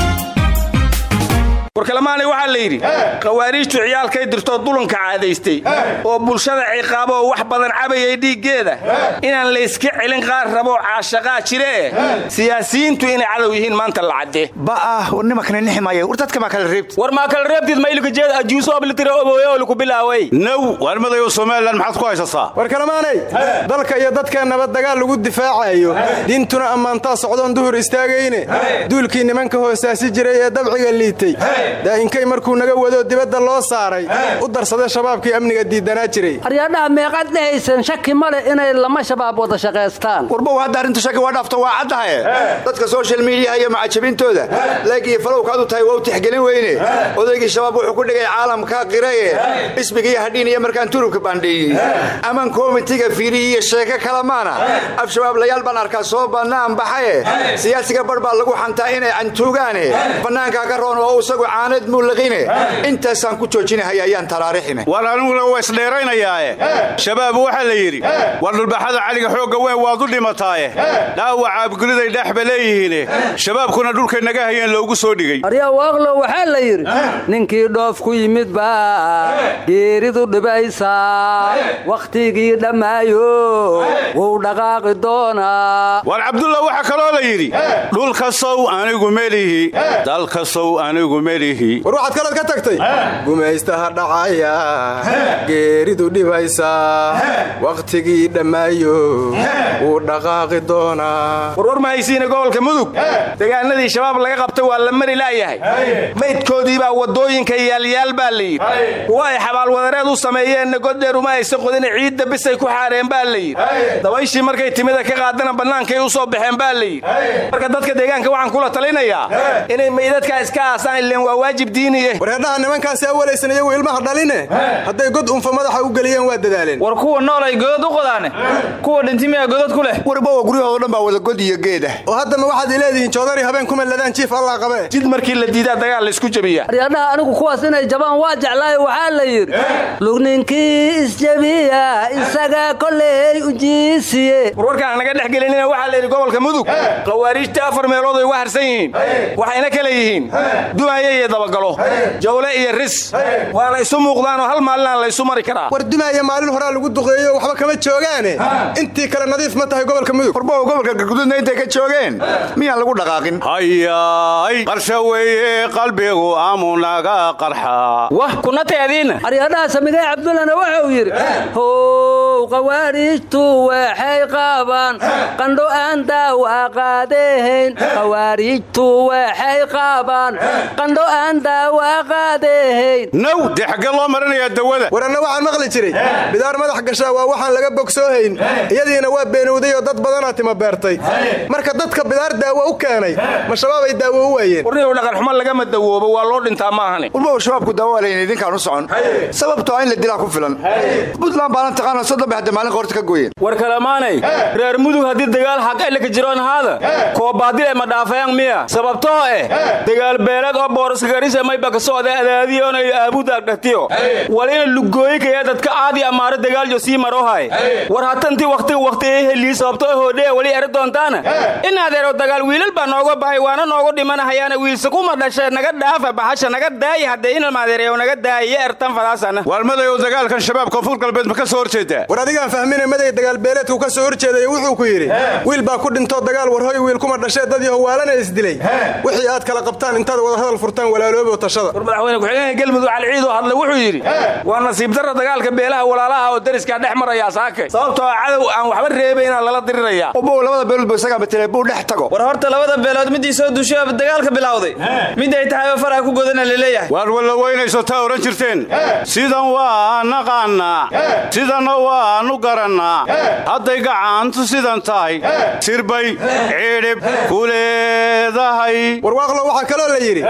warkalamaanay waxaa la yidhi khawaariijtu ciyaalkay dirtoo dulanka caadaystay oo bulshada ciqaabo wax badan cabayay dhiiggeeda. Inaan layska celin qaar raboo caashaqaa jiree siyaasiyiintu inay cadow yihiin maanta la cadde. Ba'ah war nimankana niximaya war dadka maa kala reebti. War maa kala reebtid maylika jeed ajuuso oblitira obooye oo liku bilaaway. Now waarmadayo somalilan maxaad ku haysataa? War kalamaanay dalka iyo dadkeennaba dagaal lagu difaacayo diintuna ammaantaa socdoon duhur istaagayne. Duulkii nimanka hoosaasi jiray ee dabciga liitay daa'inkay markuu naga wado dibadda loo saaray. U darsaday shabaabkii amniga diidanaa jiray. Aryadhaha meeqaad dhehaysan shaki ma leh inay lama shabaab wada shaqaystaan. Warbow hadda arrintu shaki waa dhaafto waa caddahaye dadka social mediaha iyo macajabintooda leeg iyo falowkaadu tahay waa u tixgelin weyne. Odaygii shabaab wuxuu ku dhigay caalamka qiraye. Ismiga iyo hadhiin iyo markaan turubka baandheeyey aman komitiga fiiriyi iyo sheeko kalamaana af-shabaab layaal baan arkaa soo bannaan baxaye. Siyaasiga bar baa lagu xantaa inay cantuugaane bannaankaa ka roon oo isagu caanad muulaqine intaasaan ku joojinahaya ayaan taraarixine. War aniguna waa isdheeraynayaae shabaab waxaa la yidhi war dhulbaxada caliga xoogga weyn waad u dhimataaye. Dhaawaca abguliday dhexba leeyihiine. Shabaabkuna dhulkay naga hayeen loogu soo dhigay. Arya waaqlo waxaa la yidhi ninkii dhoof ku yimid baa geeridu dhibaysaa wakhtigii dhammaayo wuu dhaqaaqi doonaa war cabdulla waxaa kaloo la yidhi dhulkasow anigu melihi dalkasow anigu melihi war waxaad kalood ka tagtay? Gumaystaha dhacaya. Geeridu dhibaysaa wakhtigii dhammaayo. Wuu dhaqaaqi doonaa. Warwar mahaysiina gobolka mudug? Degaanadii shabaab laga qabtay waa la mari laayahay. Maydkoodii baa waddooyinka yaalyaal baa la yidhi. Kuwa ay xabaalwadareed u sameeyeenna goddheer uma aysa qodina ciidda bisay ku xaareen baa la yidhi. Dabayshii markay timida ka qaadana bannaankay u soo baxeen baa la yidhi. Marka dadka deegaanka waxaan kula talinayaa inay meydadkaa iska aasaan ileen waa waajib diiniye wareedhaha nimankaasi awalaysan iyagu ilmaha dhaline. Hadday god unfa madaxa u geliyeen waa dadaaleen war kuwa nool ay godod u qodaane. Kuwa dhintimiyaa godod ku leh. Warbawa guryahoodo dhan baa wada god iyo geedah oo haddama waxaad ileedihiin joodari habeen kuma ladaan jiif allah qabe. Jid markii la diidaa dagaal laysku jebiya aryadhaha anigu kuwaas inay jabaan waa jeclaayo waxaa la yidhi lugninkii isjebiya isagaa koley ujiisiye warwarkaan naga dhex gelinina waxaa la yidhi gobolka mudug khawaariijta afar meelood ay uga harsan yihiin. Waxayna kale yihiin. Dumaye iyo dabagalo. Jawle iyo ris. Waana isu muuqdaanoo hal maalinaan laysu mari karaa. War dumaaya maalin horaa lagu duqeeyo waxba kama joogaane. Intii kale nadiif ma tahay gobolka mudug warbow gobolka galgududna intay ka joogeen? Miyaan lagu dhaqaaqin? Hayaay qarsha weeye qalbigu amunaga qarxa. Wah kuna teediina aryadhaha samigay cabdullana wuxuu yidhi how qawaariijtu waxay qaabaan. Qandho aan daawa qaadahayn qawaariijtu waxay qaabaan. Qandho aan daawa qaadahayn now dee xaggee loo marinayaa dawada. War anna waxaan maqli jiray. Bidaar madax gashaa waa waxaan laga bogsoohayn iyadiina waa beenowday oo dad badanaa tima beertay. Marka dadka bidaar daawo u keenay ma shabaabay daawo u waayeen? Warniyow dhaqanxumo lagama dawoobo waa loo dhintaa maahane warbow shabaabku daawaalayna idinkaan u socon. Sababtoo in la dilaa ku filan. Buntland baanan taqaana soddon bay hadda maalin qoorta ka gooyeen. War kalamaanay reer mudug haddii dagaal xaq ilaka jiroon haada. Koobaadil ay ma dhaafayaan miya. Sababtoo eh dagaal beeleed oo booriskagarisa mayba ka socda adaadiyonayo aabudaag dhatiyo. Walina lugooyikaya dadka aadi amaaro dagaaljo sii marohay war hatantii wakhtiga wakhti ay helii sababtoo hoodhee weli eri doontaana in adeero dagaal wiilal baa nooga bahay waana noogu dhimanahayaana wiilse kuma dhashe naga dhaafa bahasha naga daayi haddee inalmaadeereyo naga daayiyo ertan fadaasana waalmadayow dagaalkan shabaab koonfur galbeed ma ka soo horjeedaa war adigaan fahmina maday dagaal beeleedku ka soo horjeeday wuxuu ku yidhi wiil baa ku dhintoo dagaal warhoy wiil kuma dhashee dad yaho waalana isdilay wixii aad kala qabtaan intaad wada hadal furtaan walaaloobo tashada. War madaxweyne ku-xigeenka galmudug cali ciid oo hadlay wuxuu yidhi waa nasiib darra dagaalka beelaha walaalaha oo dariskaa dhex maraya saake. Sababtoo ah cadow aan waxba reebaynaa lala diriraya ubow labada beelood ba isagaa matele buu dhex tago. War horta labada beelood midii soo dushay dagaalka bilowday. Mid ay tahay faraha ku godana la leeyahay waar walla weynayso taa odhan jirteen. Sidan waa naqaannaa sidanna waannu garannaa hadday gacaantu sidan tahay sirbay cidhib ku leedahay. Warwaaqlo waxaa kaloo la yidhi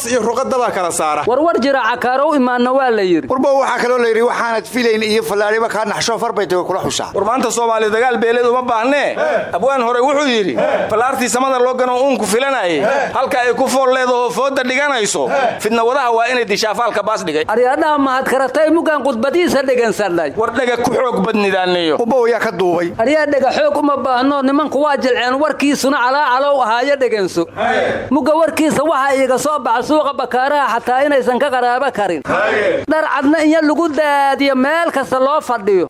sas iyo ruqadabaa kala saara. Warwar jira cakaarow imaanna waa la yidhi. Warbow waxaa kaloo la yidhi waxaanad filayn iyo fallaadhiba kaa naxsho farbay tago kula xushaa. War maanta soomaaliya dagaal beeleed uma baahnee abwaan hore wuxuu yidhi fallaartii samada loo gano uunku filanayay halka ay ku fool leedahoo fooda dhiganayso. Fidna wadaha waa inay dishaafaalka baas dhigay. Aryadhaha mahadkaratay mugaan khudbadiisa dhegensannay war dhega ku xoog badnidaaniyo ubow yaa ka duubay. Aryaa dhega xoog uma baahno nimanku waa jilceen warkiisuna calaacalow ahaayo dheganso mugga warkiisa waxa iiga soo baxa suuqa bakaaraha xataa inaysan ka qaraabo karin. Dhar cadna inya lagu daadiyo meel kasta loo fadhiyo.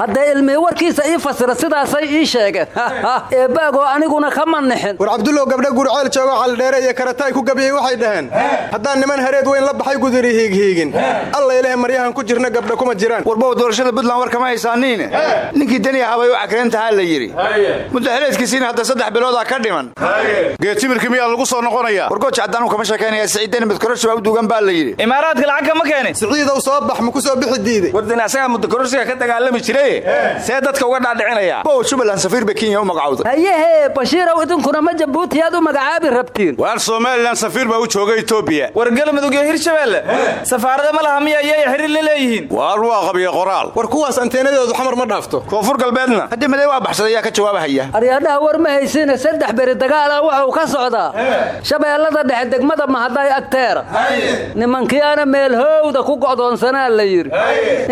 Haddee ilmii warkiisa ii fasira sidaasay ii sheegeen eebbaagoo aniguna kama nixin war cabdullow gabdha gurceel joogo caldheere iyo karataay ku gabiyey waxay dhaheen. Haddaan niman hareed weyn la baxay gudiri hiighiigin alla ilaah maryahan ku jirna gabdha kuma jiraan. Warbow doorashada buntland war kama haysaaniine ninkii dani ahabay u cakreen tahaa la yidhi. Muddaxileedkiisiina hadda saddex biloodaa ka dhiman. Geetimirka miyaa lagu soo noqonayaa? Wargooj caddaanuu kama sheekaynaya siciidani midkororshi baa u duugan baa la yidhi. Imaaraadka lacag kama keenin siciidow soo bax ma ku soo bixi diiday wardani asagaa muddakororsiga ka dagaalami jiraye see dadka uga dhaadhicinaya. Bow jubbaland safiir bay kenya u magacowday hayehee bashiirow idinkuna ma jabuutiyaad u magacaabi rabtiin. Waar somalilan safiir baa u jooga etoobiya war galmudug iyo hirshabeelle safaarada ma laha miya iyay xiriir la leeyihiin? Waar waa qabiya qoraal? War kuwaas anteenadoodu xamar ma dhaafto. Koonfur galbeedna. Haddii madee waa baxsaday ayaa ka jawaabahaya aryadhaha war ma haysiine saddex beri dagaala wuxuu ka socdaa. Shabeellada dhexe degmada mahaday agteera nimankiiana meel howda ku go'doonsanaa la yidhi.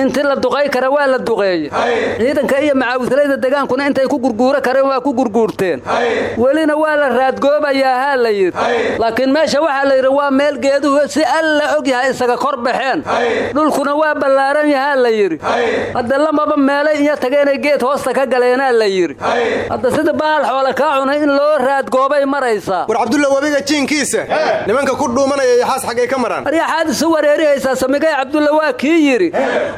Intii la duqay kara waa la duqeeye ciidanka iyo macaawislayda degaankuna intay ku gurguuro kareen waa ku gurguurteen. Welina waa la raadgoobayaa haa la yidhi. Laakiin meesha waxaa la yidhi waa meel geeduhu si alla og yahay isaga kor baxeen. Dhulkuna waa ballaaran yahaa la yidhi. Hadda lamaba meelay iyo tageenay geed hoosta ka galeenaa la yidhi. Hadda sida bahal xoole kaa cunay in loo raadgoobay maraysaa war cabdulla webiga jiinkiisa nimanka ku dhuumanaya yaxaas xaggay ka maraan. Aryaxaad isu wareerihaysaa samigay cabdulla waa kii yidhi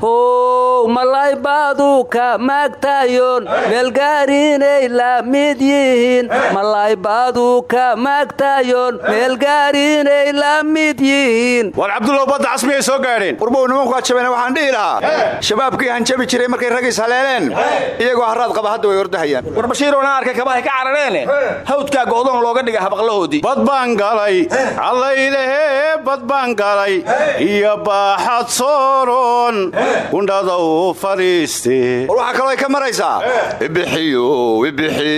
how malay baadu ka maagtaayoon meelgaarinay la mid yihiin. Malay baadu ka maagtaayoon meelgaarinay la mid yihiin. War cabdullow badda casmiyay soo gaadheen. Warbow nimanku ajabeen waxaan dhihi lahaa shabaabkii hanjabi jiray markay ragiis haleeleen iyagoo harraad qaba hadda way ordahayaan. War bashiiroona arkay kabahay ka carareene hawdkaa go'doon looga dhiga habaqlahoodii. Bad baan galay allaylehe bad baan galay. Iyo baaxad sooroon. Gundhada u fadhiiste war waxaa kaloo ay ka maraysaa ibixiyo ibixi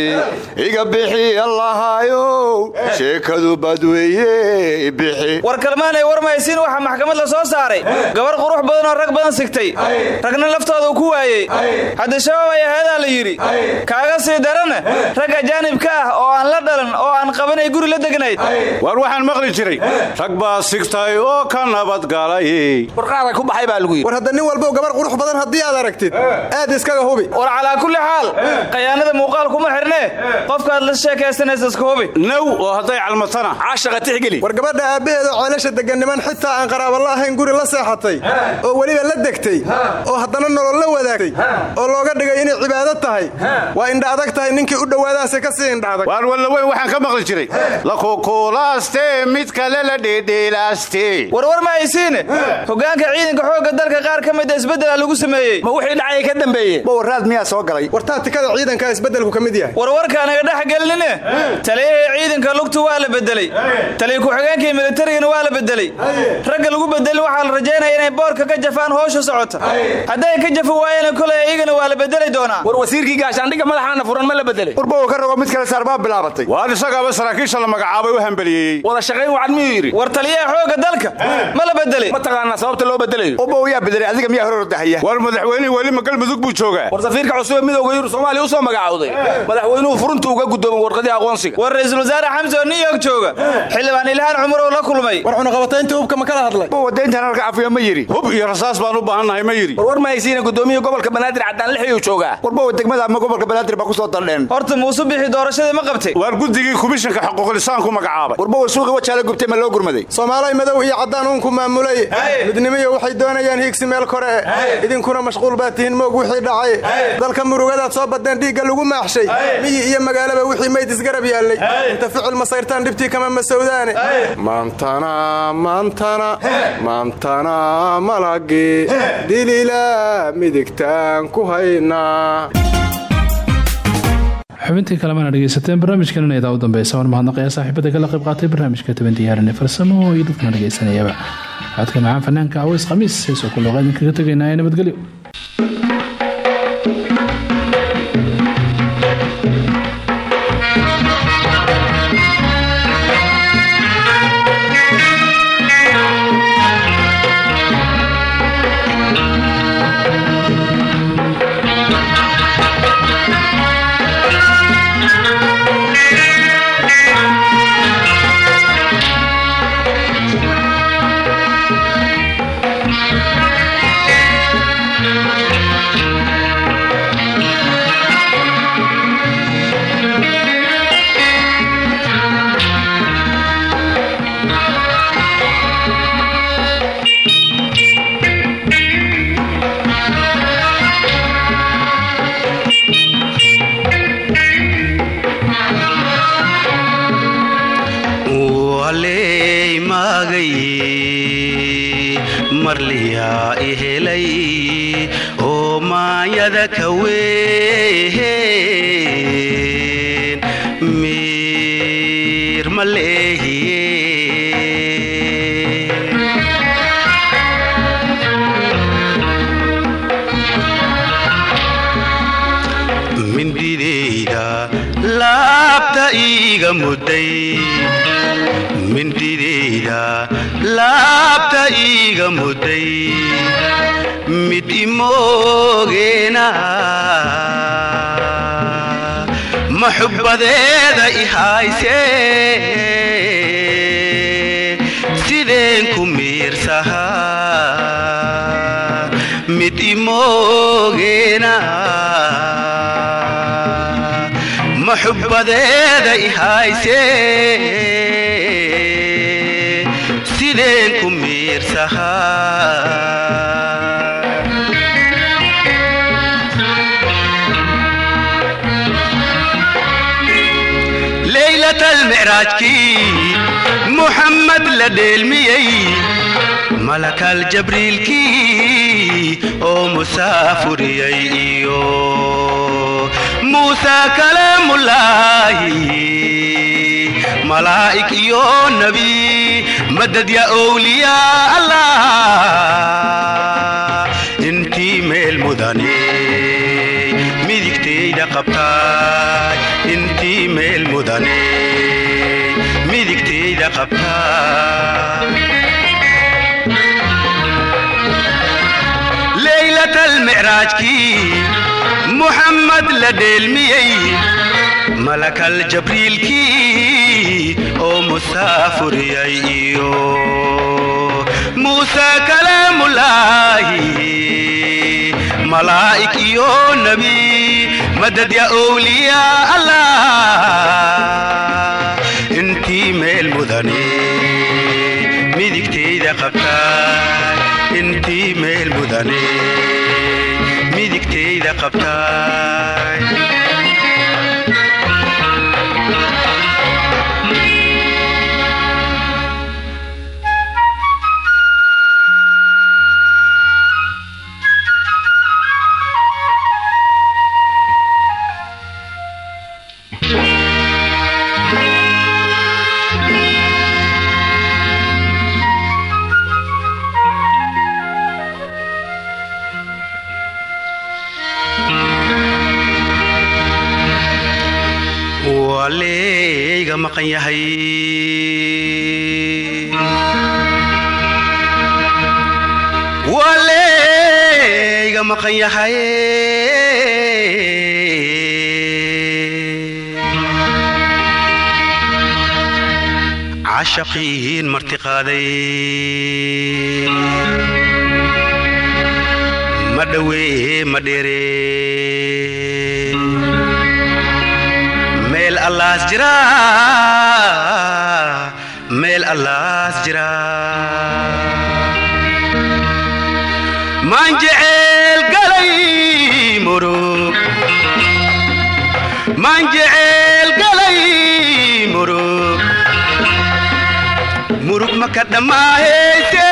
iga bixi allahayow sheekadu badweeye ibixi war kalmaanay war mahaysiin waxaa maxkamad la soo saaray. Gabar qurux badan oo rag badan sigtay. Ragna laftooda uu ku waayey. Hadda shabaab ay aheedaa la yidhi. Kaaga sii darana. Rag ajaanibka ah oo aan la dhalan oo aan qaban ay guri la degnayd waar waxaan maqli jiray rag baa sigtay oo ka nabadgalay warqaada ku baxay baa lagu yidhi. War hadda nin walbow gabar qurux badan haddii aad aragtid aad iskaga hubi. War calaa kulli xaal khayaanada muuqaal kuma xirnee qofkaad la sheekaysanaysa iska hubi. Now oo hadday calmatana. Caashaqa tixgeli. War gabadha aabbaheeda ceelasha degan niman xitaa aan qaraaba la ahayn guri la seexatay oo weliba la degtay oo haddana nolol la wadaagtay oo looga dhigay inay cibaado tahay. Waa indha adag tahay ninkii u dhowaadaase ka sii indha adag waar waxaan ka maqli jiray. Lakukuulaaste mid kale warwar ma haysiine hoggaanka ciidanka xoogga dalka qaar ka mida isbeddela lagu sameeyey. Ma wixii dhacay ka dambeeye bowaraad miyaa soo galay? War taatikada ciidanka isbeddelku ka mid yahay. Warwarkaa naga dhex gelinine? Taliyahii ciidanka lugtu waa la bedeley taliya ku-xigeenkii militarigana waa la bedeley ragga lagu bedelin waxaa la rajaynaya inay boorka ka jafaan howsha socota. Hadday ka jafi waayeen koley iyagana waa la bedeli doonaa. War wasiirkii gaashaandhigga madaxaana furan ma la bedelay warbow ka rogo mid kale saarbaa bilaabatay waar isagaaba saraakiisha la magacaabay u hambeliyeeyey wada shaqayn wacan war taliyaha xoogga dalka ma la bedelay ma taqaanaa sababta loo bedelayo ubow yaa bedelay adiga miyaa hor ordahaya war madaxweynihii weli ma galmudug buu joogaa. War safiirka cusub ee midowga yurub soomaaliya u soo magacowday madaxweynuhu furunta uga gudoomin warqadii aqoonsiga. War ra'iisul wasaare xamse oo new york jooga. Xildhibaan ilhaan cumar oo la kulmay. War cunaqabataynta hubka ma kala hadlay? Wadayntan halka cafiya ma yidhi. Hub iyo rasaas baan u baahannahay ma yidhi. War war ma haysiina gudoomiya gobolka banaadir caddaan lixiyuu joogaa. Warba degmada ama gobolka banaadir baa ku soo daldheen horta muuse bixi doorashadii ma qabtay. Waar guddigii komishanka xuquuqlisaanku magacaabay. Warba wa suuqi wajaala gubtay ma loo gurmaday. Soomaalay madow iyo caddaan uunku maamulay. Midnimiyo waxay doonayaan hiigsi meel kore. Idinkuna mashquul baa tihiin moog wixii dhacay. Dalka murugadaad soo badeen dhiigga lagu maaxshay. Miyi iyo magaalaba wixii mayd isgarab yaallay inta ficil masayrtaan dhibtii kama masowdaane. Maantana maantana maantana malagi dilila midigtaan ku haynaa xubintii kalemana dhegeysateen barnaamijkan idaa u dambeysa war mahadnaqaya saaxiibada kala qayb qaatay barnaamijka toban diyaaran ee farsamo iyo dadkana dhegeysanayaba codka macaan fanaanka aweys khamiis heesoo kulooqa idinkaga tegaynaa ee nabadgelyo iiga muday mid imoogeena maxubbadeeda i hayse sideen ku miirsahaa mid imoogeena maxubbadeeda i hayse sideen ku leylatalmicraajkii muxammad la dheelmiyey malakal oo musaafuriyey iyo muusa kalaamulaahi malaa'ig iyo nebi madad ya owliyaa allah leylatalmicraajkii muxammad la dheelmiyey malakal jabriilkii oo musaafuriyay iyo muuse kalaamulaahi malaa'ig iyo nebi madad ya owliyaa allah intii meel mudane midigtayda qabtaay intii meel mudane midigtayda maqan yahay. Walayga maqan yahay. Cashaqiihiin martiqaaday ma dhaweehe ma dheere. Allaas jira meel allaas jira. Maan jeceel galay murug maan jeceel galay murug. Murug maka dhammaahayse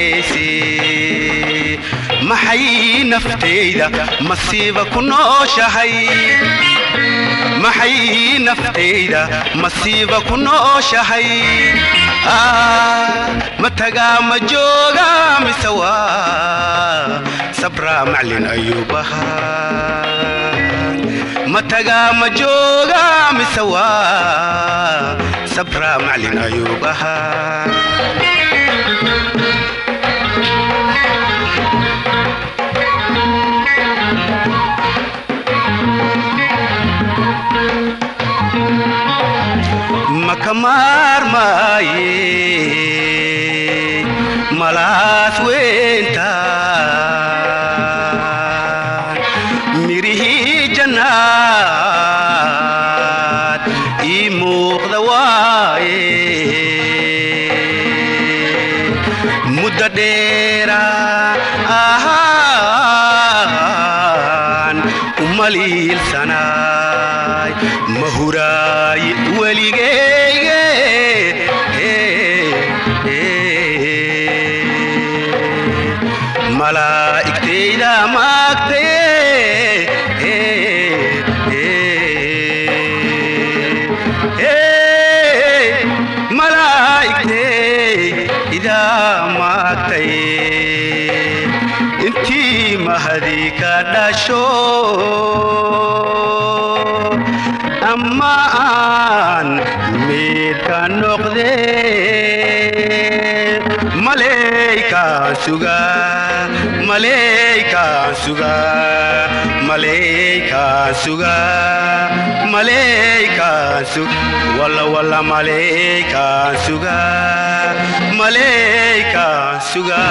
dhammaahayse maxay naftayda masiiba ku nooshahay? Maxay naftayda masiiba ku nooshahay? Matagaa ma jooga mise waa sabraa maclin ayuubaha matagaa ma jooga mise waa sabraa maclin ayuubaha maka maarmaaye malaas weynta noqde maleykaan suga maleykaan suga maleykaan suga maleykaan suga walla walla maleykaan suga maleykaan suga